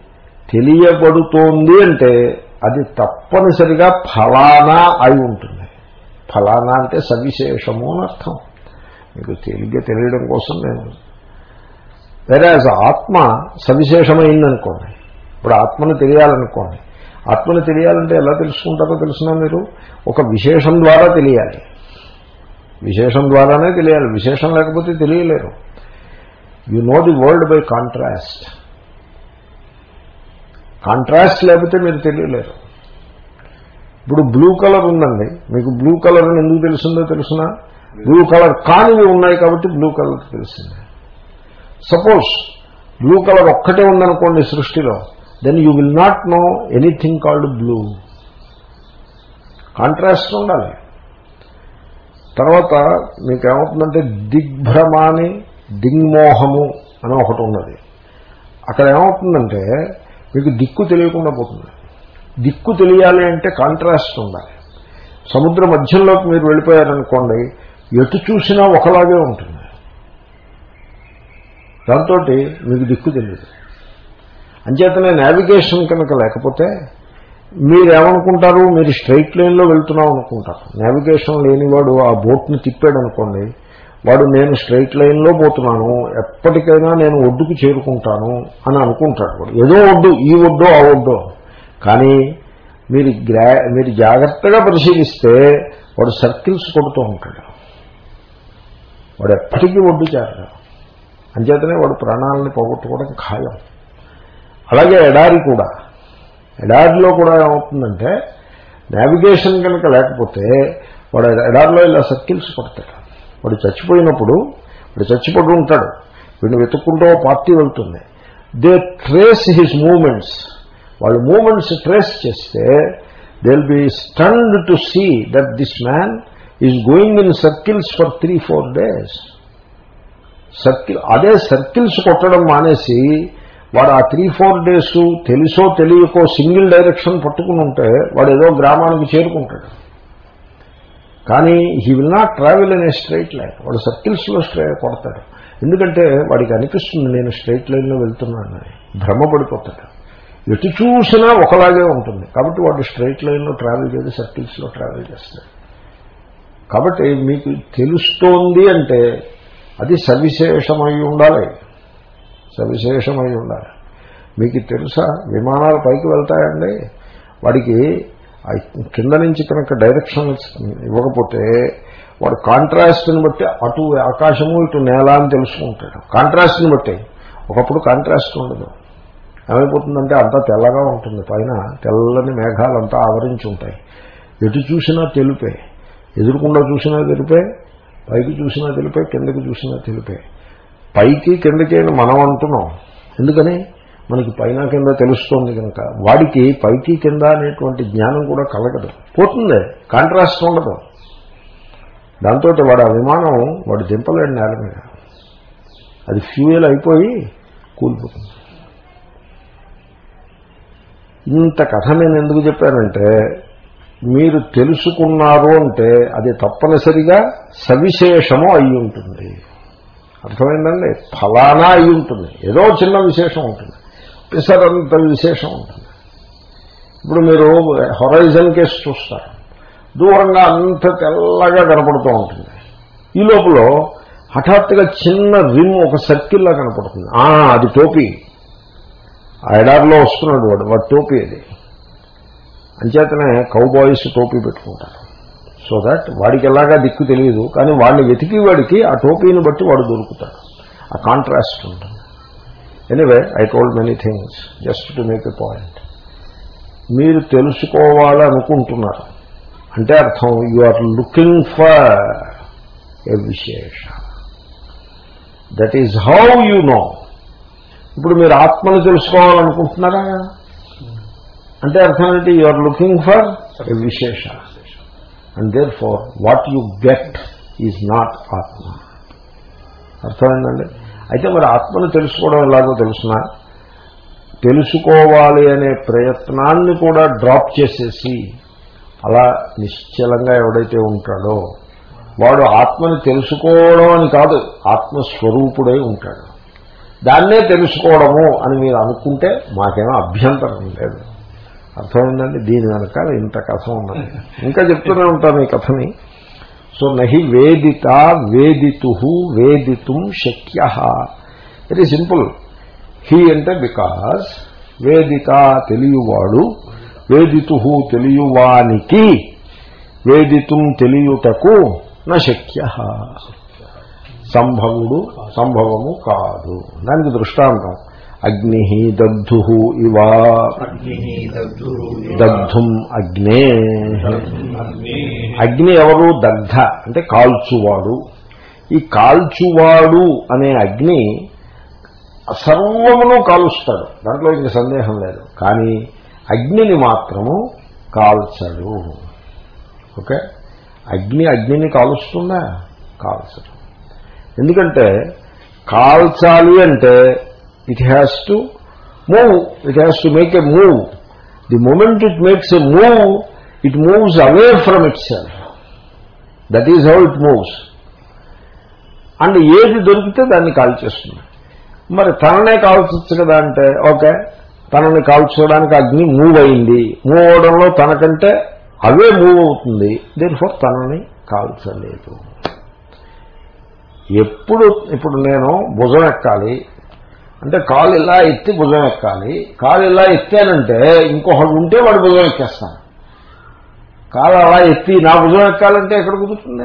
తెలియబడుతోంది అంటే అది తప్పనిసరిగా ఫలానా అయి ఉంటుంది. ఫలానా అంటే సవిశేషము అని అర్థం. మీకు తేలిగ్గా తెలియడం కోసం నేను వేరే ఆత్మ సవిశేషమైందనుకోండి. ఇప్పుడు ఆత్మను తెలియాలనుకోండి. ఆత్మను తెలియాలంటే ఎలా తెలుసుకుంటారో తెలిసినా మీరు? ఒక విశేషం ద్వారా తెలియాలి. విశేషం ద్వారానే తెలియాలి. విశేషం లేకపోతే తెలియలేరు. You know the world by contrast contrast లేకపోతే మీరు తెలియలేరు. ఇప్పుడు బ్లూ కలర్ ఉందండి. మీకు బ్లూ కలర్ ఎందుకు తెలిసిందో తెలుసిన? బ్లూ కలర్ కానివి ఉన్నాయి కాబట్టి బ్లూ కలర్ తెలిసింది సపోజ్ బ్లూ కలర్ ఒక్కటే ఉందనుకోండి సృష్టిలో then you will not know anything called blue contrast ఉండాలి. తర్వాత మీకు ఏమవుతుందంటే దిగ్భ్రమాని దిగ్మోహము అని ఒకటి ఉన్నది. అక్కడ ఏమవుతుందంటే మీకు దిక్కు తెలియకుండా పోతుంది. దిక్కు తెలియాలి అంటే కాంట్రాస్ట్ ఉండాలి. సముద్ర మధ్యంలోకి మీరు వెళ్ళిపోయారనుకోండి ఎటు చూసినా ఒకలాగే ఉంటుంది. దాంతో మీకు దిక్కు తెలియదు. అంచేతనే నావిగేషన్ కనుక లేకపోతే మీరేమనుకుంటారు? మీరు స్ట్రైట్ లైన్లో వెళ్తున్నాం అనుకుంటారు. నావిగేషన్ లేనివాడు ఆ బోట్ని తిప్పాడు అనుకోండి వాడు నేను స్ట్రైట్ లైన్లో పోతున్నాను ఎప్పటికైనా నేను ఒడ్డుకు చేరుకుంటాను అని అనుకుంటాడు. వాడు ఏదో ఒడ్డు ఈ ఒడ్డో ఆ ఒడ్డో. కానీ మీరు గ్రా మీరు జాగ్రత్తగా పరిశీలిస్తే వాడు సర్కిల్స్ కొడుతూ ఉంటాడు. వాడు ఎప్పటికీ ఒడ్డు చేరడు. అంచేతనే వాడు ప్రాణాలని పోగొట్టుకోవడం ఖాయం. అలాగే ఎడారి కూడా. ఎడారిలో కూడా ఏమవుతుందంటే నావిగేషన్ కనుక లేకపోతే వాడు ఎడారిలో ఇలా సర్కిల్స్ పడతాడు. వాడు చచ్చిపోయినప్పుడు వాడు చచ్చిపడి ఉంటాడు వీడిని వెతుక్కుంటూ పార్టీ వెళ్తుంది. దే ట్రేస్ హిస్ మూమెంట్స్ వాళ్ళు మూమెంట్స్ ట్రేస్ చేస్తే they will be stunned to see that this man is going in circles for three four days circle. అదే సర్కిల్స్ కొట్టడం మానేసి వాడు ఆ త్రీ ఫోర్ డేస్ తెలుసో తెలియకో సింగిల్ డైరెక్షన్ పట్టుకుని ఉంటే వాడు ఏదో గ్రామానికి చేరుకుంటాడు. కానీ హీ విల్ నాట్ ట్రావెల్ అనే స్ట్రైట్ లైన్ వాడు సర్కిల్స్లో స్ట్రై కొడతాడు. ఎందుకంటే వాడికి అనిపిస్తుంది నేను స్ట్రైట్ లైన్లో వెళ్తున్నాను. భ్రమపడిపోతాడు. ఎటు చూసినా ఒకలాగే ఉంటుంది. కాబట్టి వాడు స్ట్రైట్ లైన్లో ట్రావెల్ చేసి సర్కిల్స్లో ట్రావెల్ చేస్తాడు. కాబట్టి మీకు తెలుస్తోంది అంటే అది సవిశేషమై ఉండాలి. సవిశేషమై ఉండాలి. మీకు తెలుసా విమానాలు పైకి వెళ్తాయండి. వాడికి కింద నుంచి కనుక డైరెక్షన్ ఇవ్వకపోతే వాడు కాంట్రాస్ట్ని బట్టి అటు ఆకాశము ఇటు నేల అని తెలుసుకుంటాడు. కాంట్రాస్ట్ని బట్టి. ఒకప్పుడు కాంట్రాస్ట్ ఉండదు. ఏమైపోతుందంటే అంతా తెల్లగా ఉంటుంది. పైన తెల్లని మేఘాలంతా ఆవరించి ఉంటాయి. ఎటు చూసినా తెలుపే. ఎదురుకుండా చూసినా తెలిపే. పైకి చూసినా తెలిపే కిందకి చూసినా తెలిపే. పైకి కిందకి మనం అంటున్నాం? ఎందుకని? మనకి పైన కింద తెలుస్తోంది కనుక. వాడికి పైకి కింద అనేటువంటి జ్ఞానం కూడా కలగదు. పోతుంది. కాంట్రాస్ట్ ఉండదు. దాంతో వాడు ఆ విమానం వాడు దింపలేడు నేల మీద. అది ఫ్యూయల్ అయిపోయి కూలిపోతుంది. ఇంత కథ నేను ఎందుకు చెప్పానంటే మీరు తెలుసుకున్నారు అంటే అది తప్పనిసరిగా సవిశేషము అయి ఉంటుంది. అర్థమైందండి? ఫలానా అయి ఉంటుంది. ఏదో చిన్న విశేషం ఉంటుంది. పిసరంత విశేషం ఉంటుంది. ఇప్పుడు మీరు హొరైజన్ కేసు చూస్తారు. దూరంగా అంత తెల్లగా కనపడుతూ ఉంటుంది. ఈ లోపల హఠాత్తుగా చిన్న రిమ్ ఒక సర్కిల్లా కనపడుతుంది. అది టోపీ. ఆ ఎడారిలో వస్తున్నాడు వాడు. వాడు టోపీ అది. అంచేతనే కౌబాయ్స్ టోపీ పెట్టుకుంటారు. సో దట్ వాడికి ఎలాగా దిక్కు తెలియదు కానీ వాడిని వెతికి వాడికి ఆ టోపీని బట్టి వాడు దొరుకుతాడు. ఆ కాంట్రాస్ట్ ఉంటుంది. Anyway I told many things just to make a point మీరు తెలుసుకోవాలనుకుంటున్నారు. అంటే అర్థం you are looking for a విశేష. That is how you know ఇప్పుడు మీరు ఆత్మను తెలుసుకోవాలనుకుంటున్నారా? అంటే అర్థం ఏంటి? You are looking for a విశేష and therefore what you get is not ఆత్మ అర్థమైందండి? అయితే మరి ఆత్మను తెలుసుకోవడం ఎలాగో తెలుసిన? తెలుసుకోవాలి అనే ప్రయత్నాన్ని కూడా డ్రాప్ చేసేసి అలా నిశ్చలంగా ఎవడైతే ఉంటాడో వాడు ఆత్మని తెలుసుకోవడం అని కాదు ఆత్మస్వరూపుడై ఉంటాడు. దాన్నే తెలుసుకోవడము అని మీరు అనుకుంటే మాకేమో అభ్యంతరం లేదు. అర్థమైందండి దీని వెనకాల ఇంత కథ ఉన్నది. ఇంకా చెప్తూనే ఉంటాను ఈ కథని. సో నహి వేదిత వేదితు వేదితుం శక్య. వెరీ సింపుల్ హీ అంటే బికాస్ వేదిత తెలియవాడు వేదితు తెలియవానికి వేదితుం తెలియుటకు నశక్య సంభవుడు సంభవము కాదు. దానికి దృష్టాంతం. అగ్ని దగ్ధు ఇవా. అగ్నిః దగ్ధుః అగ్ని. అగ్ని. ఎవరు? దగ్ధ అంటే కాల్చువాడు. ఈ కాల్చువాడు అనే అగ్ని సర్వమును కాలుస్తాడు. దాంట్లో ఇంక సందేహం లేదు. కానీ అగ్నిని మాత్రము కాల్చడు. ఓకే? అగ్ని అగ్నిని కాలుస్తుందా? కాల్చడు ఎందుకంటే కాల్చాలి అంటే it has to move it has to make a move the moment it makes a move it moves away from itself that is how it moves and ఏది దొరికితే దాన్ని కాల్చేస్తుంది. మరి తననే కాల్చొచ్చు కదా అంటే ఓకే తనని కాల్చుకోవడానికి అగ్ని మూవ్ అయింది. మూవ్ అవడంలో తనకంటే అవే మూవ్ అవుతుంది. దీనిఫోర్ తనని కాల్చలేదు. ఎప్పుడు ఇప్పుడు నేను భుజం ఎక్కాలి. అంటే కాలు ఇలా ఎత్తి భుజం ఎక్కాలి. కాలు ఇలా ఎత్తానంటే ఇంకొకడు ఉంటే వాడు భుజం ఎక్కేస్తాను కాలు అలా ఎత్తి నా భుజం ఎక్కాలంటే ఎక్కడ కుదురుతుంది?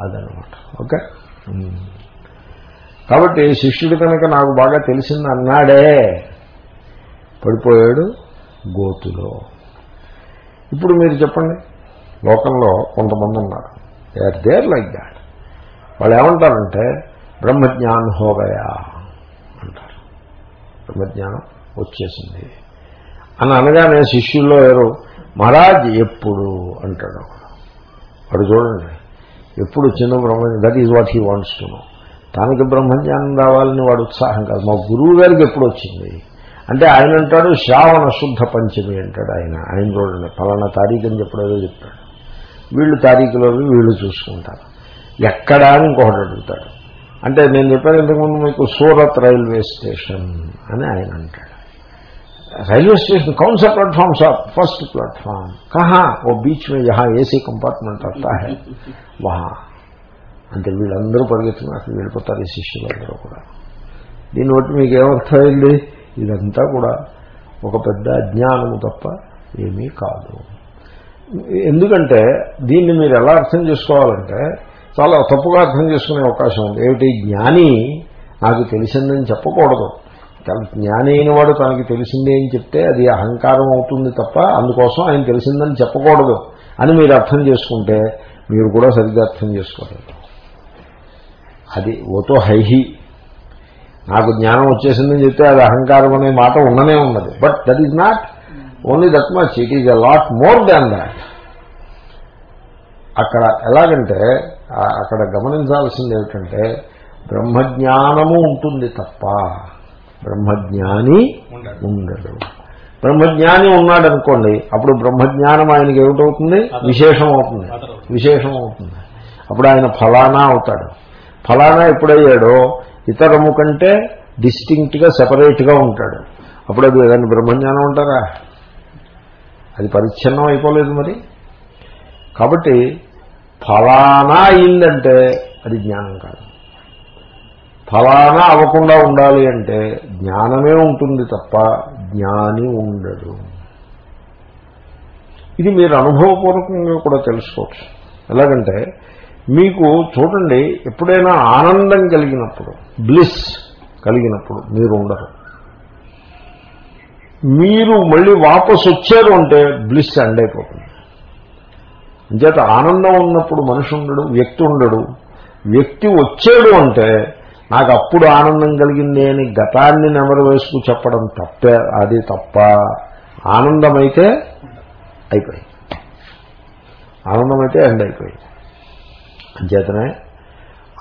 అదనమాట. ఓకే? కాబట్టి శిష్యుడు కనుక నాకు బాగా తెలిసింది అన్నాడే పడిపోయాడు గోతులో. ఇప్పుడు మీరు చెప్పండి. లోకంలో కొంతమంది ఉన్నారు. They are there like that వాళ్ళు ఏమంటారంటే బ్రహ్మజ్ఞాన్ హోగయా బ్రహ్మజ్ఞానం వచ్చేసింది. అని అనగానే శిష్యుల్లో ఎవరు? మహారాజ్ ఎప్పుడు అంటాడు వాడు చూడండి. ఎప్పుడు చిన్న బ్రహ్మజ్ఞానం that is what he wants to know తనకి బ్రహ్మజ్ఞానం రావాలని వాడు ఉత్సాహం కాదు. మా గురువు గారికి ఎప్పుడు వచ్చింది? అంటే ఆయన అంటాడు శ్రావణ శుద్ధ పంచమి అంటాడు ఆయన. ఆయన చూడండి ఫలానా తారీఖు అని చెప్పడేదో చెప్తాడు. వీళ్ళు తారీఖులోవి వీళ్ళు చూసుకుంటారు. ఎక్కడా అని ఇంకొకటి అడుగుతాడు. అంటే నేను చెప్పాను ఇంతకుముందు మీకు సూరత్ రైల్వే స్టేషన్ అని ఆయన అంటాడు. రైల్వే స్టేషన్ कौन सा प्लेटफॉर्म ఫస్ట్ फर्स्ट కహా ఓ वो बीच में ఏసీ కంపార్ట్మెంట్ అంతా హే. వహా. అంటే వీళ్ళందరూ పరిగెత్తున్నారు వెళ్ళిపోతారు ఈ శిష్యులందరూ కూడా. దీన్ని బట్టి మీకు ఏమర్థమైంది? ఇదంతా కూడా ఒక పెద్ద అజ్ఞానము తప్ప ఏమీ కాదు. ఎందుకంటే దీన్ని మీరు ఎలా అర్థం చేసుకోవాలంటే చాలా తప్పుగా అర్థం చేసుకునే అవకాశం ఉంది. ఏమిటి? జ్ఞాని నాకు తెలిసిందని చెప్పకూడదు. తన జ్ఞాని అయిన వాడు తనకి తెలిసిందే అని చెప్తే అది అహంకారం అవుతుంది తప్ప అందుకోసం ఆయన తెలిసిందని చెప్పకూడదు అని మీరు అర్థం చేసుకుంటే మీరు కూడా సరిగ్గా అర్థం చేసుకోలేదు అది ఓతో హైహి. నాకు జ్ఞానం వచ్చేసిందని చెప్తే అది అహంకారం అనే మాట ఉండనే ఉన్నది. But that is not only that much it is a lot more than that అక్కడ ఎలాగంటే అక్కడ గమనించాల్సింది ఏమిటంటే బ్రహ్మజ్ఞానము ఉంటుంది తప్ప బ్రహ్మజ్ఞాని ఉండడు. ఉండడు. బ్రహ్మజ్ఞాని ఉన్నాడు అనుకోండి అప్పుడు బ్రహ్మజ్ఞానం ఆయనకి ఏమిటవుతుంది? విశేషం అవుతుంది విశేషం అవుతుంది అప్పుడు ఆయన ఫలానా అవుతాడు. ఫలానా ఎప్పుడయ్యాడో ఇతరము కంటే డిస్టింక్ట్గా సెపరేట్గా ఉంటాడు. అప్పుడు అది దాన్ని బ్రహ్మజ్ఞానం అంటారా? అది పరిచ్ఛిన్నం అయిపోలేదు మరి. కాబట్టి ఫలానా అయిందంటే అది జ్ఞానం కాదు. ఫలానా అవ్వకుండా ఉండాలి అంటే జ్ఞానమే ఉంటుంది తప్ప జ్ఞాని ఉండడు. ఇది మీరు అనుభవపూర్వకంగా కూడా తెలుసుకోవచ్చు. ఎలాగంటే మీకు చూడండి ఎప్పుడైనా ఆనందం కలిగినప్పుడు బ్లిస్ కలిగినప్పుడు మీరు ఉండరు. మీరు మళ్ళీ వాపసు వచ్చారు అంటే బ్లిస్ అండ్ అయిపోతుంది. అంచేత ఆనందం ఉన్నప్పుడు మనిషి ఉండడు వ్యక్తి ఉండడు. వ్యక్తి వచ్చాడు అంటే నాకు అప్పుడు ఆనందం కలిగింది అని గతాన్ని నెమరు వేసుకు చెప్పడం తప్పే అది తప్ప ఆనందమైతే అయిపోయింది. ఆనందమైతే ఎండ్ అయిపోయింది. అంచేతనే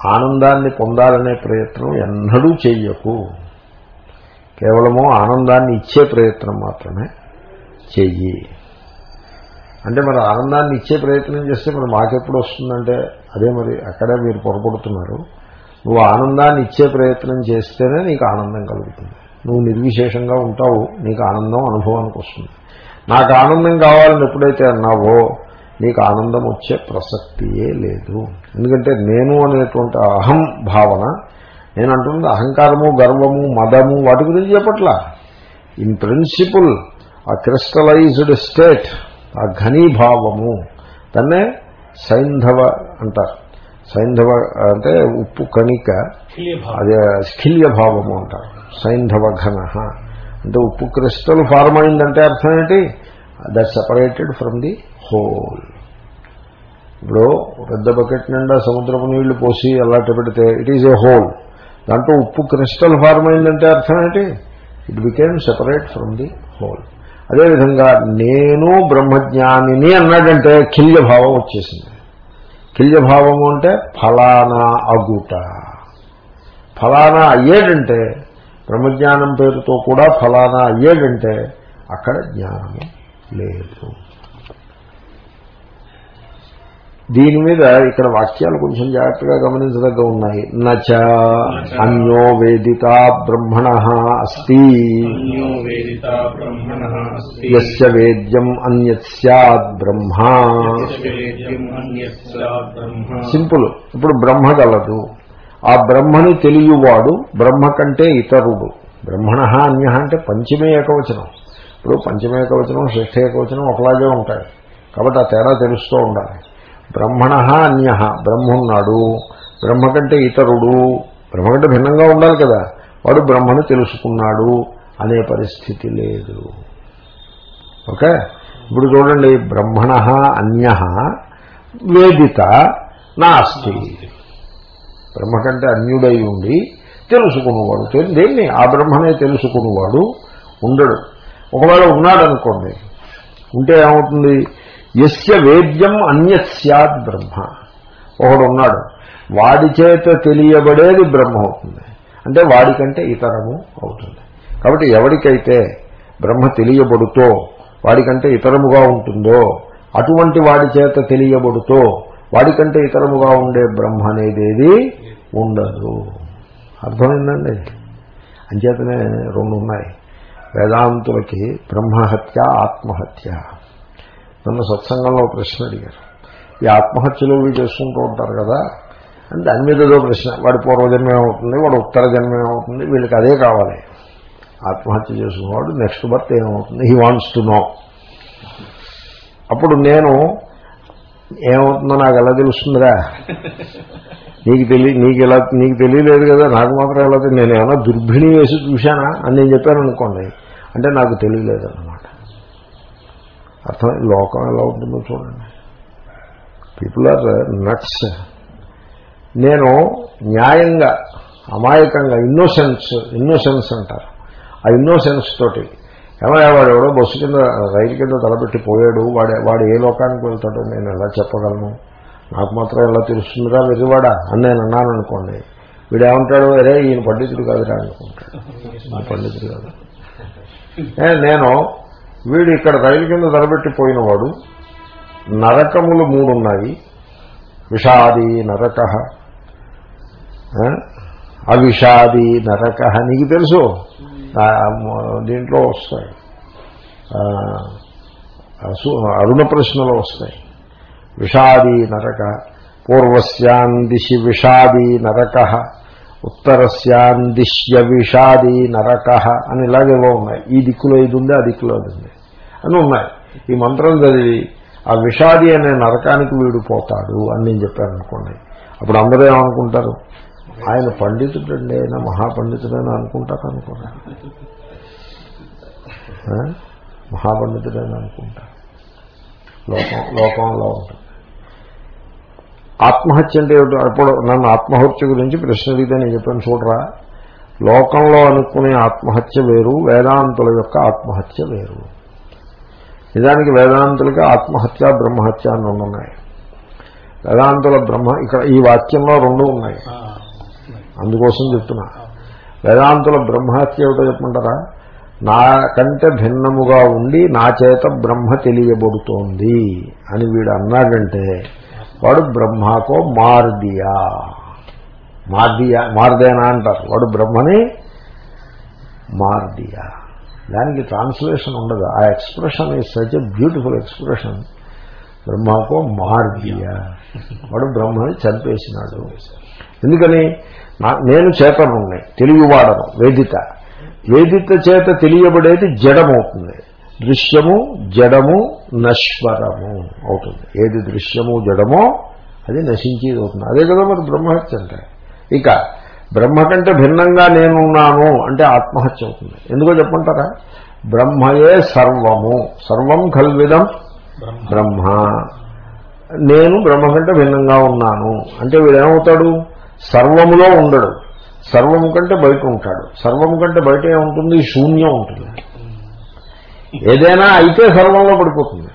ఆనందాన్ని పొందాలనే ప్రయత్నం ఎన్నడూ చెయ్యకు. కేవలము ఆనందాన్ని ఇచ్చే ప్రయత్నం మాత్రమే చెయ్యి. అంటే మరి ఆనందాన్ని ఇచ్చే ప్రయత్నం చేస్తే మరి మాకెప్పుడు వస్తుందంటే అదే మరి అక్కడే మీరు పొరపడుతున్నారు. నువ్వు ఆనందాన్ని ఇచ్చే ప్రయత్నం చేస్తేనే నీకు ఆనందం కలుగుతుంది. నువ్వు నిర్విశేషంగా ఉంటావు నీకు ఆనందం అనుభవానికి వస్తుంది. నాకు ఆనందం కావాలని ఎప్పుడైతే అన్నావో నీకు ఆనందం వచ్చే ప్రసక్తియే లేదు. ఎందుకంటే నేను అనేటువంటి అహం భావన నేను అంటున్నది అహంకారము గర్వము మదము వాటి గురించి చెప్పట్లా. ఇన్ ప్రిన్సిపుల్ ఆ క్రిస్టలైజ్డ్ స్టేట్ ఆ ఘనీభావము. దాన్నే సైంధవ అంటారు. సైంధవ అంటే ఉప్పు కణిక అదే స్కిల్య భావము అంటారు. సైంధవ ఘన. అంటే ఉప్పు క్రిస్టల్ ఫార్మ్ అయిందంటే అర్థం ఏంటి? That separated from the whole ఇప్పుడు పెద్ద బకెట్ నిండా సముద్రపు నీళ్ళు పోసి అలాంటి పెడితే ఇట్ ఈజ్ ఏ హోల్ దాంట్లో ఉప్పు క్రిస్టల్ ఫార్మ్ అయిందంటే అర్థం ఏంటి? It became separate from the whole అదేవిధంగా నేను బ్రహ్మజ్ఞానిని అన్నాడంటే కిల్యభావం వచ్చేసింది. కిల్యభావము అంటే ఫలానా అగుట. ఫలానా అయ్యేటంటే బ్రహ్మజ్ఞానం పేరుతో కూడా ఫలానా అయ్యేడంటే అక్కడ జ్ఞానము లేదు. దీని మీద ఇక్కడ వాక్యాలు కొంచెం జాగ్రత్తగా గమనించదగ్గ ఉన్నాయి. నచ అన్యో వేదిత బ్రహ్మణ అస్తి. వేద్యం అన్యత్ స్యాద్ బ్రహ్మ. సింపుల్. ఇప్పుడు బ్రహ్మ గలదు. ఆ బ్రహ్మని తెలియవాడు బ్రహ్మ కంటే ఇతరుడు. బ్రహ్మణ అన్య అంటే పంచమే ఏకవచనం. ఇప్పుడు పంచమే ఏకవచనం షష్ఠ ఏకవచనం ఒకలాగే ఉంటాయి. కాబట్టి ఆ తేడా తెలుస్తూ ఉండాలి. బ్రహ్మణ అన్య బ్రహ్మ ఉన్నాడు బ్రహ్మ కంటే ఇతరుడు. బ్రహ్మ కంటే భిన్నంగా ఉండాలి కదా. వాడు బ్రహ్మను తెలుసుకున్నాడు అనే పరిస్థితి లేదు. ఓకే? ఇప్పుడు చూడండి బ్రహ్మణ అన్య వేదిత నాస్తి. బ్రహ్మ కంటే అన్యుడై ఉండి తెలుసుకున్నవాడు దేన్ని? ఆ బ్రహ్మనే తెలుసుకున్నవాడు ఉండడు. ఒకవేళ ఉన్నాడనుకోండి ఉంటే ఏమవుతుంది? ఎస్య వేద్యం అన్యత్ బ్రహ్మ. ఒకడు ఉన్నాడు వాడి చేత తెలియబడేది బ్రహ్మ అవుతుంది. అంటే వాడికంటే ఇతరము అవుతుంది. కాబట్టి ఎవరికైతే బ్రహ్మ తెలియబడుతో వాడికంటే ఇతరముగా ఉంటుందో అటువంటి వాడి చేత తెలియబడుతో వాడికంటే ఇతరముగా ఉండే బ్రహ్మ అనేది ఉండదు. అర్థమైందండి? అంచేతనే రెండు ఉన్నాయి వేదాంతులకి బ్రహ్మహత్య ఆత్మహత్య. నన్ను సత్సంగంలో ప్రశ్న అడిగారు. ఈ ఆత్మహత్యలు చేసుకుంటూ ఉంటారు కదా అని దాని మీద ఏదో ప్రశ్న. వాడి పూర్వజన్మ ఏమవుతుంది? వాడు ఉత్తర జన్మ ఏమవుతుంది? వీళ్ళకి అదే కావాలి. ఆత్మహత్య చేసుకున్నవాడు నెక్స్ట్ బర్త్ ఏమవుతుంది? హీ వాంట్స్ టు నో అప్పుడు నేను ఏమవుతుందో నాకు ఎలా తెలుస్తుందిరా? నీకు తెలియ నీకు ఎలా నీకు తెలియలేదు కదా నాకు మాత్రం ఎలా తెలియదు నేను ఏమైనా దుర్భిణి వేసి చూశానా? అని నేను చెప్పాను అనుకోండి. అంటే నాకు తెలియలేదు అన్నమాట అర్థం లోకం ఎలా ఉంటుందో చూడండి. పీపుల్ ఆర్ నట్స్ నేను న్యాయంగా అమాయకంగా ఇన్నోసెన్స్ ఇన్నోసెన్స్ అంటారు. ఆ ఇన్నోసెన్స్ తోటి ఏమయ్యా వాడు ఎవడో బస్సు కింద రైలు కింద తలపెట్టి పోయాడు వాడు వాడు ఏ లోకానికి వెళ్తాడో నేను ఎలా చెప్పగలను? నాకు మాత్రం ఎలా తెలుస్తుందిరా వెర్రివాడా? అని నేను అన్నాను అనుకోండి. వీడు ఏమంటాడు అరే ఈయన పండితుడు కాదురా అనుకుంటాడు. ఈయన పండితుడు కాదు. ఏ, నేను వీడు ఇక్కడ రైలు కింద తరబెట్టిపోయినవాడు నరకములు మూడు ఉన్నాయి విషాది నరక. అవిషాది నరక. నీకు తెలుసు? దీంట్లో వస్తాయి. అరుణ ప్రశ్నలు వస్తాయి. విషాది నరక. పూర్వస్యాన్ దిశి విషాది నరక. ఉత్తరస్యాన్ దిశ్య విషాది నరక అని ఇలాగేవో ఉన్నాయి. ఈ దిక్కులో ఇది ఉంది ఆ దిక్కులో ఇది ఉంది. అని ఉన్నాయి. ఈ మంత్రం చదివి ఆ విషాది అనే నరకానికి వీడు పోతాడు అని నేను చెప్పాను అనుకోండి. అప్పుడు అందరూ ఏమనుకుంటారు? ఆయన పండితుడండి ఆయన మహాపండితుడని అనుకుంటారు అనుకోరా ఆ? మహాపండితుడని అనుకుంటారు. లోకం లోకంలో ఉంటుంది. ఆత్మహత్య అంటే ఏమిటో అప్పుడు నన్ను ఆత్మహత్య గురించి ప్రశ్న అడిగితే నేను చెప్పాను చూడరా లోకంలో అనుకునే ఆత్మహత్య వేరు వేదాంతుల యొక్క ఆత్మహత్య వేరు. నిజానికి వేదాంతులకి ఆత్మహత్య బ్రహ్మహత్య అని రెండు ఉన్నాయి. వేదాంతుల బ్రహ్మ ఇక్కడ ఈ వాక్యంలో రెండు ఉన్నాయి. అందుకోసం చెప్తున్నా. వేదాంతుల బ్రహ్మహత్య ఏమిటో చెప్పమంటారా? నాకంటే భిన్నముగా ఉండి నా చేత బ్రహ్మ తెలియబడుతోంది అని వీడు అన్నాడంటే వాడు బ్రహ్మకో మార్దియా. మార్దియా మార్దేనా అంటారు. వాడు బ్రహ్మని మార్దియా. దానికి ట్రాన్స్లేషన్ ఉండదు. ఆ expression is such a beautiful expression బ్రహ్మకో మార్గీయ. వాడు బ్రహ్మని చంపేసినాడు. ఎందుకని? నా- నేను చేతనుండి తెలియవాడను వేదిత. వేదిత చేత తెలియబడేది జడమవుతుంది. దృశ్యము జడము నశ్వరము అవుతుంది. ఏది దృశ్యము జడమో అది నశించేది అవుతుంది. అదే కదా మరి బ్రహ్మహత్య అంటే. ఇక బ్రహ్మ కంటే భిన్నంగా నేనున్నాను అంటే ఆత్మహత్య అవుతుంది. ఎందుకో చెప్పంటారా బ్రహ్మయే సర్వము. సర్వం కల్విదం బ్రహ్మ. నేను బ్రహ్మ కంటే భిన్నంగా ఉన్నాను. అంటే వీడేమవుతాడు? సర్వములో ఉండడు. సర్వము కంటే బయట ఉంటాడు. సర్వము కంటే బయట ఏముంటుంది? శూన్యం ఉంటుంది. ఏదైనా అయితే సర్వంలో పడిపోతుంది.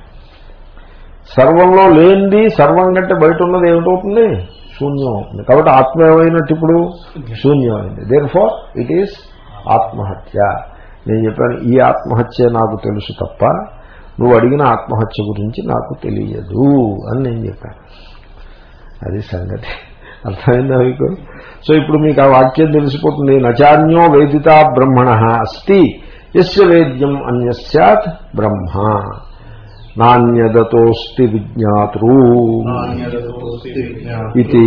సర్వంలో లేనిది సర్వం కంటే బయట ఉన్నది ఏమిటవుతుంది? శూన్యం అవుతుంది కాబట్టి ఆత్మ ఏమైనట్టు ఇప్పుడు? శూన్యమైంది. దేర్ ఫార్ ఇట్ ఈస్ ఆత్మహత్య. నేను చెప్పాను ఈ ఆత్మహత్య నాకు తెలుసు తప్ప నువ్వు అడిగిన ఆత్మహత్య గురించి నాకు తెలియదు అని నేను చెప్పాను. అది సంగతి. అర్థమైందా మీకు? సో ఇప్పుడు మీకు ఆ వాక్యం తెలిసిపోతుంది. నచాన్యో వేదిత బ్రహ్మణ అస్తి. ఎస్య వేద్యం అన్య సత్ బ్రహ్మ. నాణ్యదతోస్తి విజ్ఞాతృ ఇది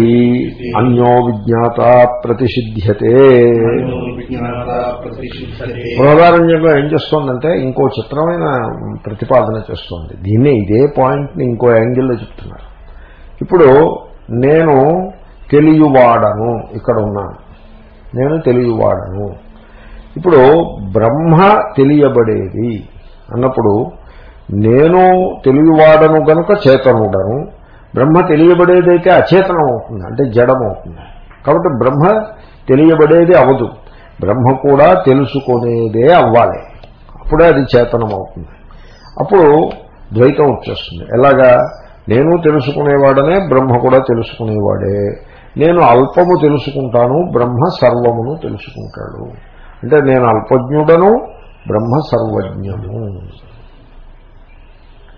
అన్యో విజ్ఞాత ప్రతిషిధ్యతే. బృహదారణ్యంలో ఏం చేస్తోందంటే ఇంకో చిత్రమైన ప్రతిపాదన చేస్తోంది. దీన్నే ఇదే పాయింట్ని ఇంకో యాంగిల్లో చెప్తున్నారు. ఇప్పుడు నేను తెలియవాడను ఇక్కడ ఉన్నాను. నేను తెలియవాడను. ఇప్పుడు బ్రహ్మ తెలియబడేది అన్నప్పుడు నేను తెలియవాడను గనుక చేతనుడను బ్రహ్మ తెలియబడేదైతే అచేతనం అవుతుంది అంటే జడం అవుతుంది కాబట్టి బ్రహ్మ తెలియబడేది అవదు. బ్రహ్మ కూడా తెలుసుకునేదే అవ్వాలి. అప్పుడే అది చేతనం అవుతుంది అప్పుడు ద్వైతం వచ్చేస్తుంది. ఎలాగా? నేను తెలుసుకునేవాడనే బ్రహ్మ కూడా తెలుసుకునేవాడే. నేను అల్పము తెలుసుకుంటాను బ్రహ్మ సర్వమును తెలుసుకుంటాడు. అంటే నేను అల్పజ్ఞుడను బ్రహ్మ సర్వజ్ఞము.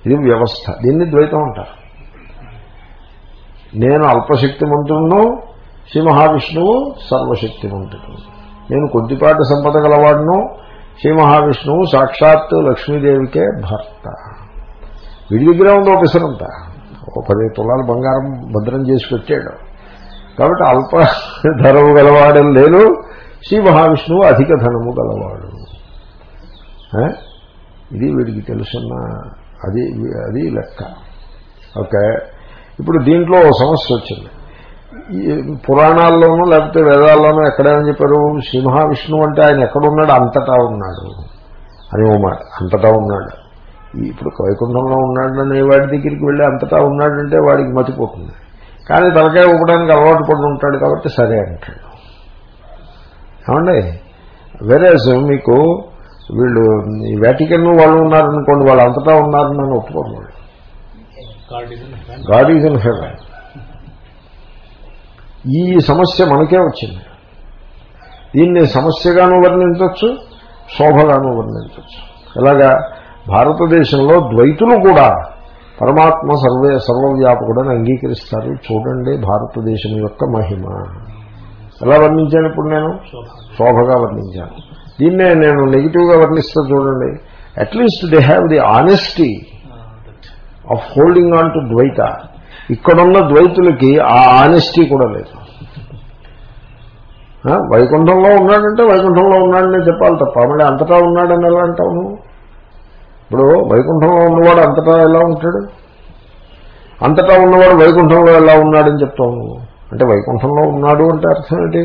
ఇది వ్యవస్థ. దీన్ని ద్వైతం అంటారు. నేను అల్పశక్తిమంతుడును శ్రీ మహావిష్ణువు సర్వశక్తిమంతుడు. నేను కొద్దిపాటి సంపద గలవాడును శ్రీ మహావిష్ణువు సాక్షాత్తు లక్ష్మీదేవికే భర్త. వీడి దగ్గర ఉందో ఒక పిసరంతా ఒక పది తులాలు బంగారం భద్రం చేసి పెట్టాడు కాబట్టి అల్ప ధనము గలవాడు లేను శ్రీ మహావిష్ణువు అధిక ధనము గలవాడు. ఇది వీడికి తెలుసున్న అది అది లెక్క. ఓకే? ఇప్పుడు దీంట్లో ఓ సమస్య వచ్చింది. ఈ పురాణాల్లోనూ లేకపోతే వేదాల్లోనూ ఎక్కడేమని చెప్పారు? శ్రీ మహావిష్ణువు అంటే ఆయన ఎక్కడున్నాడు? అంతటా ఉన్నాడు. అని ఓ మాట. అంతటా ఉన్నాడు. ఇప్పుడు వైకుంఠంలో ఉన్నాడని వాడి దగ్గరికి వెళ్ళి అంతటా ఉన్నాడంటే వాడికి మతిపోతుంది. కానీ తలకాయ ఊపడానికి అలవాటు పడి ఉంటాడు కాబట్టి సరే అంటాడు. ఏమండి? వేరే మీకు వీళ్ళు ఈ వ్యాటికన్ వాళ్ళు ఉన్నారనుకోండి వాళ్ళు అంతటా ఉన్నారని నన్ను ఒప్పుకోరు వాళ్ళు. గాడ్ ఈజ్ ఇన్ హెవెన్ ఈ సమస్య మనకే వచ్చింది. దీన్ని సమస్యగాను వర్ణించవచ్చు శోభగాను వర్ణించవచ్చు ఎలాగా భారతదేశంలో ద్వైతులు కూడా పరమాత్మ సర్వే సర్వవ్యాపకుడని అంగీకరిస్తారు. చూడండి భారతదేశం యొక్క మహిమ. ఎలా వర్ణించాను ఇప్పుడు నేను? శోభగా వర్ణించాను. దీన్నే నేను నెగిటివ్గా వర్ణిస్తా చూడండి. At least they have the honesty of holding on to ద్వైత ఇక్కడున్న ద్వైతులకి ఆ ఆనెస్టీ కూడా లేదు. వైకుంఠంలో ఉన్నాడంటే వైకుంఠంలో ఉన్నాడనే చెప్పాలి తప్ప. మళ్ళీ అంతటా ఉన్నాడని ఎలా అంటావు ఇప్పుడు వైకుంఠంలో ఉన్నవాడు అంతటా ఎలా ఉంటాడు? అంతటా ఉన్నవాడు వైకుంఠంలో ఎలా ఉన్నాడని చెప్తావు అంటే వైకుంఠంలో ఉన్నాడు అంటే అర్థం ఏంటి?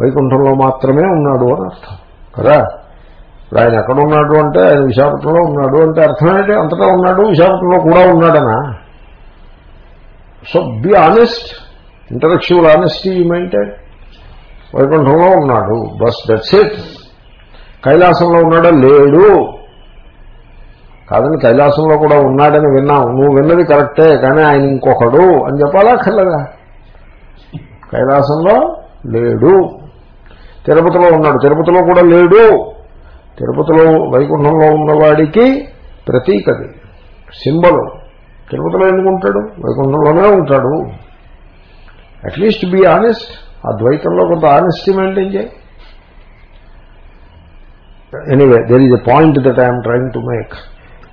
వైకుంఠంలో మాత్రమే ఉన్నాడు అని అర్థం. కదా? ఇప్పుడు ఆయన ఎక్కడ ఉన్నాడు అంటే ఆయన విశాఖపట్నంలో ఉన్నాడు అంటే అర్థం ఏంటి? అంతటా ఉన్నాడు విశాఖపట్నంలో కూడా ఉన్నాడనా? So be honest intellectual honesty maintain వైకుంఠంలో ఉన్నాడు. బస్ దట్స్ ఇట్ కైలాసంలో ఉన్నాడా? లేడు. కాదని కైలాసంలో కూడా ఉన్నాడని విన్నావు నువ్వు విన్నది కరెక్టే కానీ ఆయన ఇంకొకడు అని చెప్పాలా? కల్లగా కైలాసంలో లేడు. తిరుపతిలో ఉన్నాడు. తిరుపతిలో కూడా లేడు. తిరుపతిలో వైకుంఠంలో ఉన్నవాడికి ప్రతీకది సింబలు. తిరుపతిలో ఎందుకు ఉంటాడు? వైకుంఠంలోనే ఉంటాడు. అట్లీస్ట్ బీ ఆనెస్ట్ ఆ ద్వైతంలో కొంత ఆనెస్టీ మెయింటైన్ చేయి. Anyway there is a point that I'm trying to make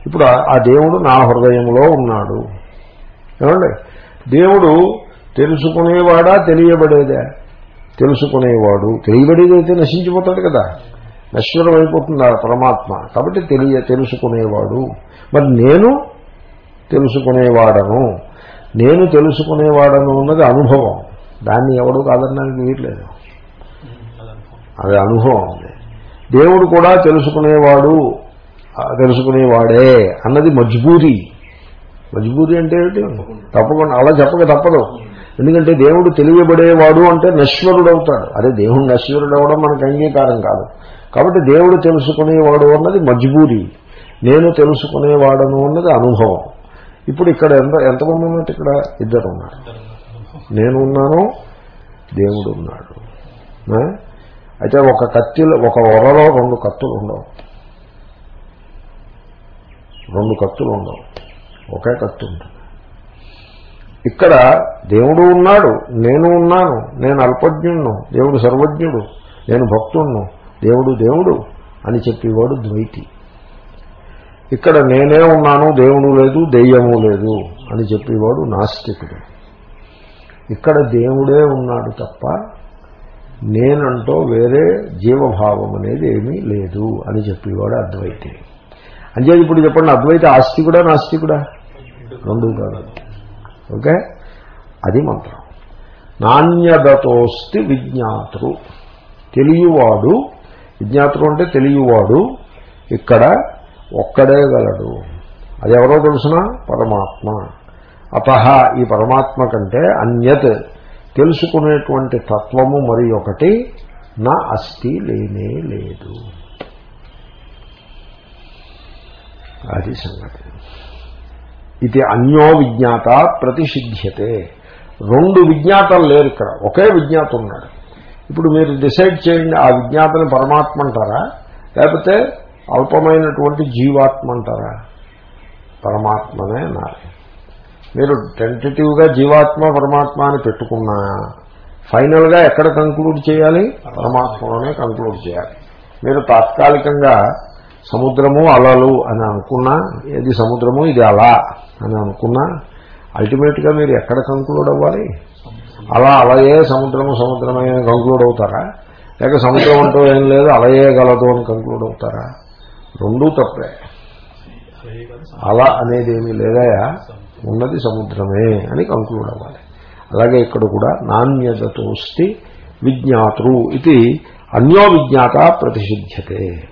ఇప్పుడు ఆ- దేవుడు నా హృదయంలో ఉన్నాడు. ఏమండి? దేవుడు తెలుసుకునేవాడా? తెలియబడేదా. తెలుసుకునేవాడు. తెలియబడేదైతే నశించిపోతాడు కదా. నశ్వరం అయిపోతుంది ఆ పరమాత్మ. కాబట్టి తెలియ తెలుసుకునేవాడు. మరి నేను తెలుసుకునేవాడను. నేను తెలుసుకునేవాడను అన్నది అనుభవం. దాన్ని ఎవడు కాదనడానికి వీట్లేదు అది అనుభవం ఉంది దేవుడు కూడా తెలుసుకునేవాడు తెలుసుకునేవాడే అన్నది మజ్బూరి మజ్బూరి అంటే ఏమిటి? తప్పకుండా అలా చెప్పక తప్పదు. ఎందుకంటే దేవుడు తెలియబడేవాడు అంటే నశ్వరుడు అవుతాడు అదే దేవుడు నశ్వరుడు అవడం మనకు అంగీకారం కాదు. కాబట్టి దేవుడు తెలుసుకునేవాడు అన్నది మజ్బూరి. నేను తెలుసుకునేవాడను అన్నది అనుభవం. ఇప్పుడు ఇక్కడ ఎంత ఎంతమంది ఉన్నట్టు ఇక్కడ? ఇద్దరు ఉన్నారు. నేను ఉన్నాను దేవుడు ఉన్నాడు. అయితే ఒక కత్తిలో ఒక ఒరలో రెండు కత్తులు ఉండవు. రెండు కత్తులు ఉండవు. ఒకే కత్తు ఉంటుంది. ఇక్కడ దేవుడు ఉన్నాడు నేను ఉన్నాను నేను అల్పజ్ఞుణ్ణు దేవుడు సర్వజ్ఞుడు నేను భక్తుణ్ణు దేవుడు దేవుడు అని చెప్పేవాడు ద్వైతి. ఇక్కడ నేనే ఉన్నాను దేవుడు లేదు దెయ్యము లేదు అని చెప్పేవాడు నాస్తికుడు. ఇక్కడ దేవుడే ఉన్నాడు తప్ప నేనంటూ వేరే జీవభావం అనేది ఏమీ లేదు అని చెప్పేవాడు అద్వైతి. అంటే ఇప్పుడు చెప్పండి అద్వైత ఆస్తికుడా నాస్తికుడా? రెండు కాదు. ఓకే? అది మంత్రం. నాణ్యదతోస్తి విజ్ఞాతృ. తెలియవాడు విజ్ఞాతృ అంటే తెలియవాడు ఇక్కడ ఒక్కడే గలడు. అది ఎవరో తెలుసిన? పరమాత్మ. అత ఈ పరమాత్మ కంటే అన్యత్ తెలుసుకునేటువంటి తత్వము మరి ఒకటి నా అస్థి లేనే లేదు. అది సంగతి. ఇది అన్యో విజ్ఞాత ప్రతిషిధ్యతే. రెండు విజ్ఞాతలు లేరు ఇక్కడ. ఒకే విజ్ఞాత ఉన్నాడు. ఇప్పుడు మీరు డిసైడ్ చేయండి ఆ విజ్ఞాతని పరమాత్మ అంటారా? లేకపోతే అల్పమైనటువంటి జీవాత్మ అంటారా? పరమాత్మనే అన్నారు. మీరు టెంటేటివ్గా జీవాత్మ పరమాత్మ అని పెట్టుకున్నా ఫైనల్గా ఎక్కడ కంక్లూడ్ చేయాలి? పరమాత్మలోనే కంక్లూడ్ చేయాలి. మీరు తాత్కాలికంగా సముద్రము అలలు అని అనుకున్నా ఏది సముద్రము ఇది అలా అని అనుకున్నా అల్టిమేట్గా మీరు ఎక్కడ కంక్లూడ్ అవ్వాలి? అలా అలయే సముద్రము సముద్రమే అని కంక్లూడ్ అవుతారా? లేక సముద్రం అంటూ ఏం లేదు అలయే గలదు అని కంక్లూడ్ అవుతారా? రెండూ తప్పే. అల అనేది ఏమీ లేదయా? ఉన్నది సముద్రమే అని కంక్లూడ్ అవ్వాలి. అలాగే ఇక్కడ కూడా నాణ్యతోస్తి విజ్ఞాతృ ఇది అన్యో విజ్ఞాత ప్రతిషిధ్యతే.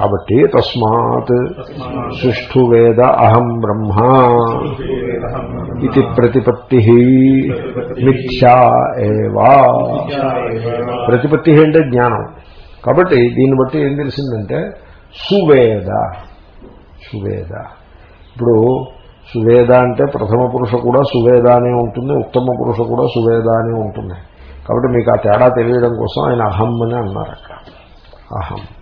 కాబట్టి తస్మాత్ సుష్ఠు వేద అహం బ్రహ్మ ఇది ప్రతిపత్తి మిథ్యా ఏవా. ప్రతిపత్తి అంటే జ్ఞానం. కాబట్టి దీన్ని బట్టి ఏం తెలిసిందంటే సువేద. సువేద. ఇప్పుడు సువేద అంటే ప్రథమ పురుష కూడా సువేద అనే ఉంటుంది ఉత్తమ పురుష కూడా సువేద అనే ఉంటుంది. కాబట్టి మీకు ఆ తేడా తెలియడం కోసం ఆయన అహం అని అన్నారు అక్కడ. అహం.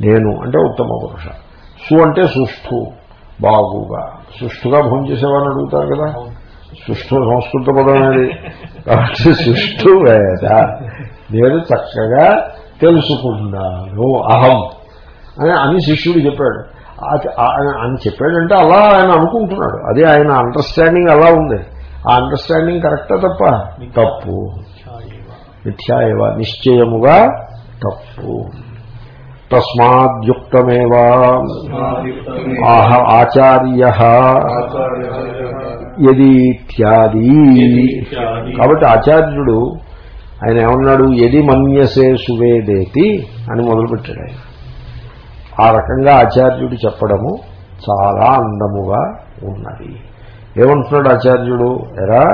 నేను అంటే ఉత్తమ పురుష. సు అంటే సుష్ఠు బాగుగా. సుష్ఠుగా భోజనం చేసేవాడిని అడుగుతారు కదా? సుష్ఠు సంస్కృత పదం అనేది కాబట్టి సుష్ఠు వేద. నేను చక్కగా తెలుసుకున్నాను. అహం. అని అని శిష్యుడు చెప్పాడు. ఆయన చెప్పాడంటే అలా ఆయన అనుకుంటున్నాడు. అదే ఆయన అండర్స్టాండింగ్ అలా ఉంది. ఆ అండర్స్టాండింగ్ కరెక్టా తప్ప? తప్పు. మిథ్యాయవ నిశ్చయముగా తప్పు. తస్మాద్యుక్తమేవా. ఆహ ఆచార్య. యది ఇత్యాది కాబట్టి ఆచార్యుడు ఆయన ఏమన్నాడు? ఎది మన్యసే సువేదేతి అని మొదలుపెట్టాడు ఆయన. ఆ రకంగా ఆచార్యుడు చెప్పడము చాలా అందముగా ఉన్నది. ఏమంటున్నాడు ఆచార్యుడు? ఎరా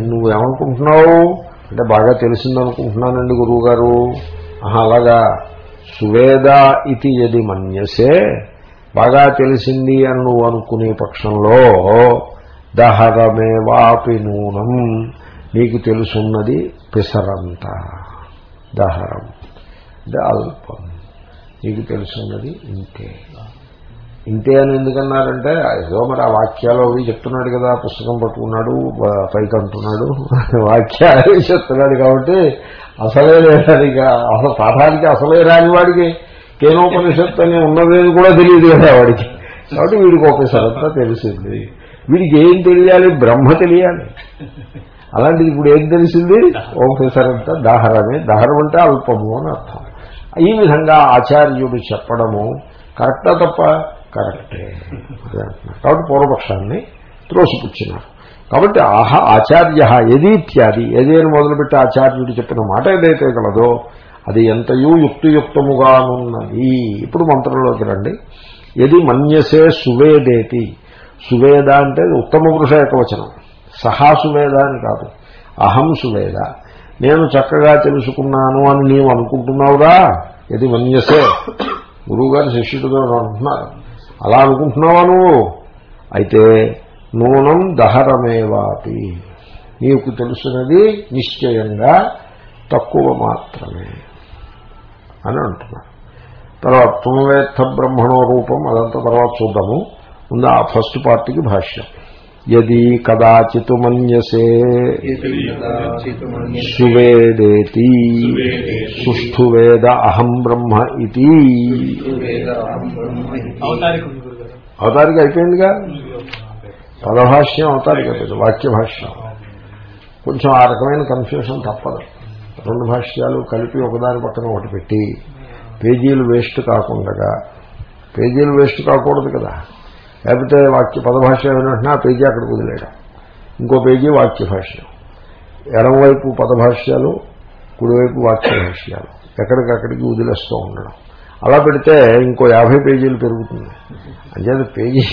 నువ్వు ఏమనుకుంటున్నావు? అంటే బాగా తెలిసిందనుకుంటున్నానండి గురువు గారు అలాగా. సువేద ఇది ఎది మన్యసే. బాగా తెలిసింది అని నువ్వు అనుకునే పక్షంలో దహరమే వాపి నూనం. నీకు తెలుసున్నది పిసరంత. దహరం. అంటే అల్పం. నీకు తెలుసున్నది ఇంతే. ఇంతే అని ఎందుకన్నారంటే ఏదో మరి ఆ వాక్యాలు అవి చెప్తున్నాడు కదా పుస్తకం పట్టుకున్నాడు పైకి అంటున్నాడు. వాక్యాలు చెప్తున్నాడు కాబట్టి అసలే లేదానిక అసలు పాఠానికి అసలే రాని వాడికి కేనోపనిషత్తు అని ఉన్నదేది కూడా తెలియదు కదా వాడికి. కాబట్టి వీడికి ఒకసారంతా తెలిసింది. వీడికి ఏం తెలియాలి? బ్రహ్మ తెలియాలి. అలాంటిది ఇప్పుడు ఏం తెలిసింది? ఒకసారంతా దాహరమే. దాహరం అంటే అల్పము అని అర్థం. ఈ విధంగా ఆచార్యుడు చెప్పడము కరెక్టా తప్ప కరెక్టే కాబట్టి పూర్వపక్షాన్ని త్రోసిపుచ్చినారు కాబట్టి ఆహ ఆచార్య ఏది ఇత్యాది? ఏది అని మొదలుపెట్టి ఆచార్యుడు చెప్పిన మాట ఏదైతే కలదో అది ఎంతయూ యుక్తియుక్తముగానున్నది. ఇప్పుడు మంత్రంలోకి రండి. ఎది మన్యసే సువేదేతి? సువేద అంటే ఉత్తమ పురుష ఏకవచనం సహా సువేద అని కాదు. అహం సువేద. నేను చక్కగా తెలుసుకున్నాను అని నీవు అనుకుంటున్నావురా? ఇది మన్యసే? గురువుగారు శిష్యుడితో అంటున్నారు. అలా అనుకుంటున్నావా నువ్వు? అయితే నూనం దహరమేవాపి నీకు తెలుసున్నది నిశ్చయంగా తక్కువ మాత్రమే అని అంటున్నారు తర్వాత త్వమవేత్త బ్రహ్మణో రూపం అదంతా తర్వాత చూద్దాము. ముందు ఆ ఫస్ట్ పార్టీకి భాష్యం. యది కదాచిత్ మన్యసే సువేదేతి సుష్ఠు వేద అహం బ్రహ్మ ఇది ఉంది అవతారిక అయిపోయిందిగా? పదభాష్యం అవుతారు కదా వాక్య భాష్యం కొంచెం ఆ రకమైన కన్ఫ్యూషన్ తప్పదు. రెండు భాష్యాలు కలిపి ఒకదాని పక్కన ఒకటి పెట్టి పేజీలు వేస్ట్ కాకుండా పేజీలు వేస్ట్ కాకూడదు కదా. లేకపోతే వాక్య పదభాష్యం ఏమంటున్నా ఆ పేజీ అక్కడికి వదిలేయడం. ఇంకో పేజీ వాక్య భాష్యం ఎడమవైపు పదభాష్యాలు కుడివైపు వాక్య భాష్యాలు ఎక్కడికక్కడికి వదిలేస్తూ ఉండడం. అలా పెడితే ఇంకో యాభై పేజీలు పెరుగుతుంది. అంచేత పేజీ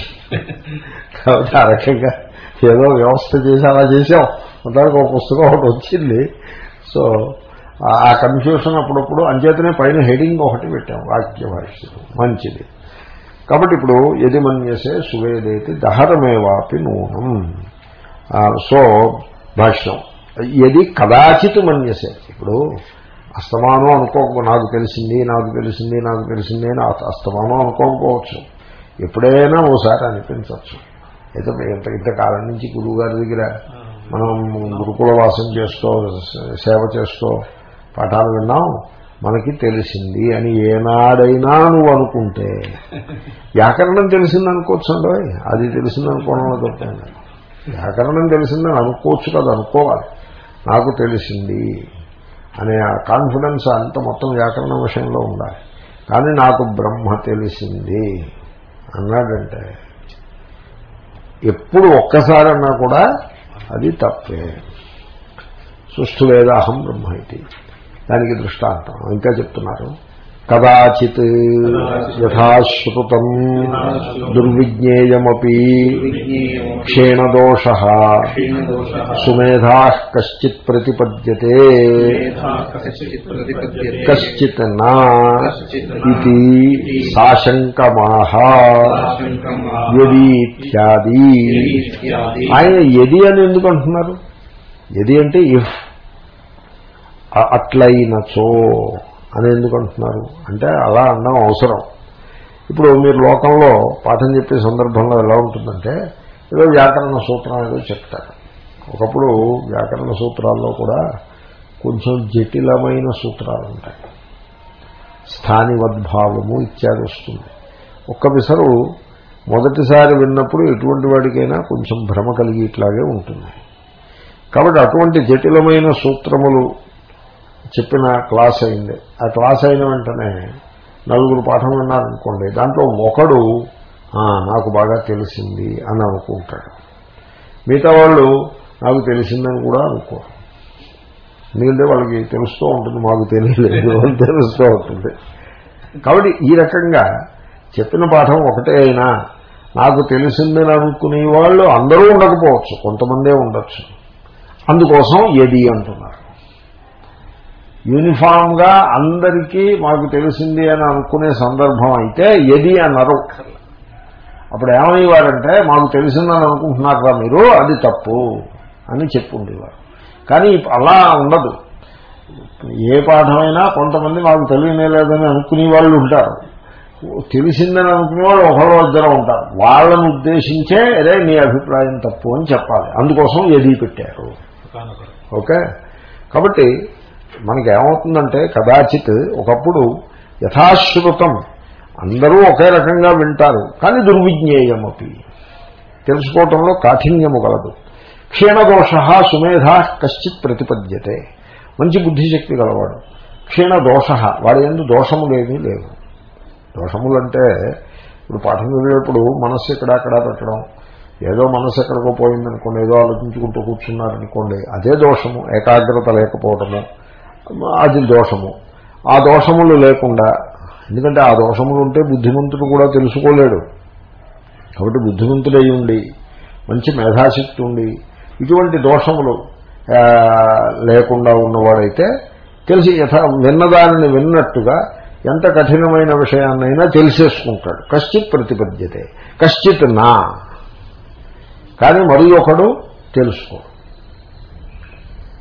కాబట్టి ఆ రకంగా ఏదో వ్యవస్థ చేసి అలా చేసాం మొత్తానికి ఒక పుస్తకం ఒకటి వచ్చింది. సో ఆ కన్ఫ్యూషన్ అప్పుడప్పుడు అంచేతనే పైన హెడింగ్ ఒకటి పెట్టాం వాక్య భాష్యం మంచిది. కాబట్టి ఇప్పుడు ఎది మన్యసే సువేదేతి దహరమేవాపి నూనం. సో భాష్యం. ఎది కదాచిత్ మన్యసే. ఇప్పుడు అస్తమానం అనుకోకపో నాకు తెలిసింది నాకు తెలిసింది నాకు తెలిసింది అని అస్తమానం అనుకోకపోవచ్చు. ఎప్పుడైనా ఓసారి అనిపించవచ్చు. అయితే ఇంత ఇంతకాలం నుంచి గురువు గారి దగ్గర మనం గురుకుల వాసం చేస్తూ సేవ చేస్తూ పాఠాలు విన్నాం. మనకి తెలిసింది అని ఏనాడైనా నువ్వు అనుకుంటే వ్యాకరణం తెలిసింది అనుకోవచ్చు అండి అది తెలిసింది అనుకోవడంలో దొరికింది వ్యాకరణం తెలిసిందని అనుకోవచ్చు కదా అనుకోవాలి. నాకు తెలిసింది. అనే ఆ కాన్ఫిడెన్స్ అంత మొత్తం వ్యాకరణ విషయంలో ఉండాలి. కానీ నాకు బ్రహ్మ తెలిసింది అన్నాడంటే ఎప్పుడు ఒక్కసారి అన్నా కూడా అది తప్పే. సుష్ఠు వేదాహం బ్రహ్మ ఇది. దానికి దృష్టాంతం. ఇంకా చెప్తున్నారు. కదాచిత్ యథాశ్రుతం దుర్విజ్ఞేయమపి క్షీణదోష సుమేధా కశ్చిత్ ప్రతిపద్యతే కశ్చిత్ నా ఇది సాశంకమాహ యది ఇత్యాది ఆయన ఎది అని ఎందుకు అంటున్నారు ఎది అంటే ఇఫ్ అట్లయినచో. అని ఎందుకు అంటున్నారు? అంటే అలా అనడం అవసరం. ఇప్పుడు మీరు లోకంలో పాఠం చెప్పే సందర్భంలో ఎలా ఉంటుందంటే ఏదో వ్యాకరణ సూత్రం ఏదో చెప్తారు. ఒకప్పుడు వ్యాకరణ సూత్రాల్లో కూడా కొంచెం జటిలమైన సూత్రాలు ఉంటాయి. స్థానివద్భావము ఇత్యాది వస్తుంది. ఒక్క విసరు మొదటిసారి విన్నప్పుడు ఎటువంటి వాడికైనా కొంచెం భ్రమ కలిగి ఇట్లాగే ఉంటుంది. కాబట్టి అటువంటి జటిలమైన సూత్రములు చెప్పిన క్లాస్ అయింది. ఆ క్లాస్ అయిన వెంటనే నలుగురు పాఠం విన్నారనుకోండి దాంట్లో ఒకడు నాకు బాగా తెలిసింది అని అనుకుంటాడు. మిగతా వాళ్ళు నాకు తెలిసిందని కూడా అనుకోరు. ఎందుకంటే వాళ్ళకి తెలుస్తూ ఉంటుంది మాకు తెలియలేదు అని తెలుస్తూ ఉంటుంది. కాబట్టి ఈ రకంగా చెప్పిన పాఠం ఒకటే అయినా నాకు తెలిసిందని అనుకునే వాళ్ళు అందరూ ఉండకపోవచ్చు కొంతమందే ఉండొచ్చు. అందుకోసం ఎది అంటున్నారు? యూనిఫామ్గా అందరికీ మాకు తెలిసింది అని అనుకునే సందర్భం అయితే ఎది అన్నారు అప్పుడు ఏమయ్యేవారంటే మాకు తెలిసిందని అనుకుంటున్నారా మీరు అది తప్పు అని చెప్పుండేవారు. కానీ అలా ఉండదు. ఏ పాఠమైనా కొంతమంది మాకు తెలియనేలేదని అనుకునే వాళ్ళు ఉంటారు. తెలిసిందని అనుకునే వాళ్ళు ఒకరో ఇద్దరు ఉంటారు. వాళ్ళని ఉద్దేశించే అదే నీ అభిప్రాయం తప్పు అని చెప్పాలి. అందుకోసం ఎది పెట్టారు. ఓకే? కాబట్టి మనకి ఏమవుతుందంటే కదాచిత్ ఒకప్పుడు యథాశ్రుతం అందరూ ఒకే రకంగా వింటారు కానీ దుర్విజ్ఞేయమపి. తెలుసుకోవటంలో కాఠిన్యము కలదు క్షీణదోష సుమేధ కశ్చిత్ ప్రతిపద్యతే. మంచి బుద్ధిశక్తి గలవాడు. క్షీణదోష వాడి ఎందు దోషములేమీ లేవు. దోషములంటే ఇప్పుడు పాఠం చదివేటప్పుడు మనస్సు ఇక్కడ అక్కడ పెట్టడం ఏదో మనస్సు ఎక్కడికో పోయిందనుకోండి ఏదో ఆలోచించుకుంటూ కూర్చున్నారనుకోండి అదే దోషము ఏకాగ్రత లేకపోవటము. అది దోషము. ఆ దోషములు లేకుండా ఎందుకంటే ఆ దోషములు ఉంటే బుద్ధిమంతుడు కూడా తెలుసుకోలేడు. కాబట్టి బుద్ధిమంతుడై ఉండి మంచి మేధాశక్తి ఉండి ఇటువంటి దోషములు లేకుండా ఉన్నవాడైతే తెలిసి యథ విన్నదానిని విన్నట్టుగా ఎంత కఠినమైన విషయాన్నైనా తెలిసేసుకుంటాడు. కశ్చిత్ ప్రతిపద్యతే. కశ్చిత్ నా. కానీ మరి ఒకడు తెలుసుకోడు.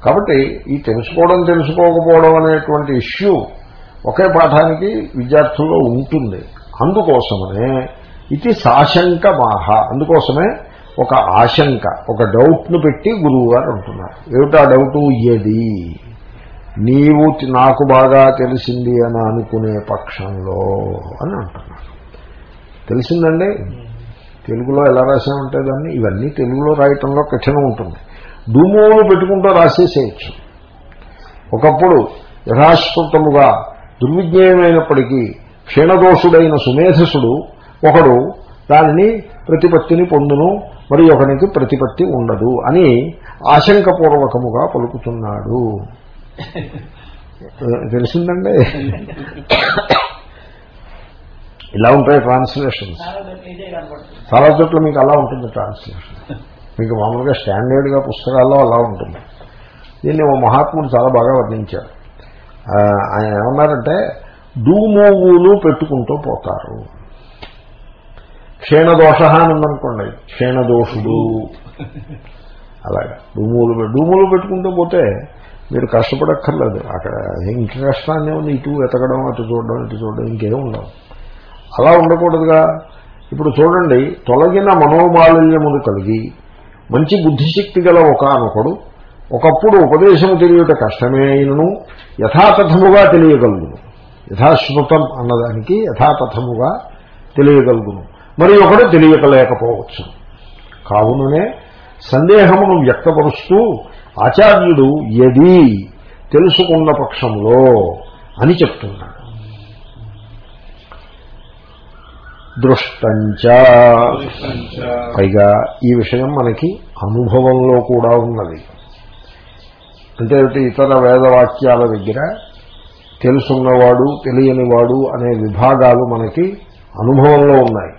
కాబట్టి ఈ తెలుసుకోవడం తెలుసుకోకపోవడం అనేటువంటి ఇష్యూ ఒకే పాఠానికి విద్యార్థుల్లో ఉంటుంది. అందుకోసమనే ఇది సాశంక మాహ. అందుకోసమే ఒక ఆశంక ఒక డౌట్ను పెట్టి గురువు గారు అంటున్నారు. ఏమిటా డౌటు? ఏది? నీవు నాకు బాగా తెలిసింది అని అనుకునే పక్షంలో అని అంటున్నారు. తెలిసిందండి? తెలుగులో ఎలా రాసామంటే దాన్ని? ఇవన్నీ తెలుగులో రాయటంలో కఠినం ఉంటుంది. డూమోలు పెట్టుకుంటూ రాసేసేయచ్చు. ఒకప్పుడు యథాశ్రుతముగా దుర్విజ్ఞేయమైనప్పటికీ క్షీణదోషుడైన సుమేధసుడు ఒకడు దానిని ప్రతిపత్తిని పొందును మరి ఒకనికి ప్రతిపత్తి ఉండదు అని ఆశంకపూర్వకముగా పలుకుతున్నాడు. తెలిసిందండి? ఇలా ఉంటాయి ట్రాన్స్లేషన్స్ చాలా చోట్ల మీకు అలా ఉంటుంది ట్రాన్స్లేషన్ మీకు మామూలుగా స్టాండర్డ్గా పుస్తకాల్లో అలా ఉంటుంది. దీన్ని ఓ మహాత్ముడు చాలా బాగా వర్ణించారు. ఆయన ఏమన్నారంటే డూమోగులు పెట్టుకుంటూ పోతారు. క్షీణదోష అని ఉందనుకోండి. క్షీణదోషుడు. అలాగా. డూములు డూములు పెట్టుకుంటూ పోతే మీరు కష్టపడక్కర్లేదు. అక్కడ ఇంక కష్టాన్ని ఉంది ఇటు ఎతకడం అటు చూడడం ఇటు చూడడం ఇంకేం ఉండవు. అలా ఉండకూడదుగా. ఇప్పుడు చూడండి తొలగిన మనోమాలిన్యములు కలిగి మంచి బుద్ధిశక్తి గల ఒక అనొకడు ఒకప్పుడు ఉపదేశము తెలియట కష్టమే అయినను యథాతథముగా తెలియగలుగును. యథాశ్రుతం అన్నదానికి యథాతథముగా తెలియగలుగును. మరి ఒకడు తెలియకలేకపోవచ్చు. కావుననే సందేహమును వ్యక్తపరుస్తూ ఆచార్యుడు ఎది తెలుసుకున్న పక్షంలో అని చెప్తున్నాడు. దృష్టంచ. పైగా ఈ విషయం మనకి అనుభవంలో కూడా ఉన్నది. అంటే ఇతర వేదవాక్యాల దగ్గర తెలుసున్నవాడు తెలియనివాడు అనే విభాగాలు మనకి అనుభవంలో ఉన్నాయి.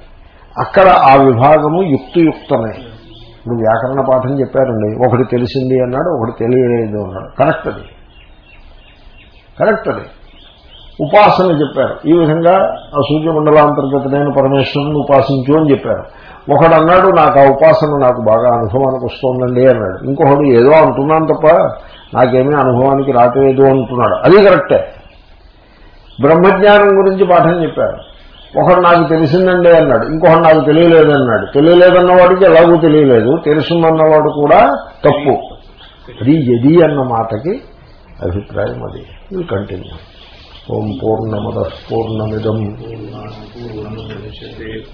అక్కడ ఆ విభాగము యుక్తియుక్తమే. ఇప్పుడు వ్యాకరణ పాఠం చెప్పారండి. ఒకటి తెలిసింది అన్నాడు ఒకటి తెలియలేదు అన్నాడు. కరెక్ట్ అది. కరెక్ట్ అది. ఉపాసన చెప్పారు. ఈ విధంగా ఆ సూర్యమండలాంతర్గతమైన పరమేశ్వరుని ఉపాసించు అని చెప్పారు. ఒకడు అన్నాడు నాకు ఆ ఉపాసన నాకు బాగా అనుభవానికి వస్తుందండి అన్నాడు. ఇంకొకడు ఏదో అంటున్నాను తప్ప నాకేమీ అనుభవానికి రావట్లేదు అంటున్నాడు. అది కరెక్టే. బ్రహ్మజ్ఞానం గురించి పాఠం చెప్పారు. ఒకడు నాకు తెలిసిందండి అన్నాడు. ఇంకొకడు నాకు తెలియలేదన్నాడు తెలియలేదన్నవాడికి ఎలాగూ తెలియలేదు. తెలుసుందన్నవాడు కూడా తప్పు. అది ఎది అన్న మాటకి అభిప్రాయం అది. ఇది కంటిన్యూ ఓం పూర్ణమద పూర్ణమిదం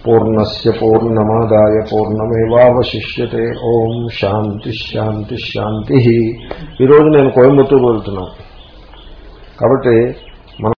పూర్ణస్ పూర్ణమాదాయ పూర్ణమేవాశిష్యతే ఓం శాంతి శాంతి శాంతి ఈరోజు నేను కోయంబత్తూరు వెళ్తున్నాను కాబట్టి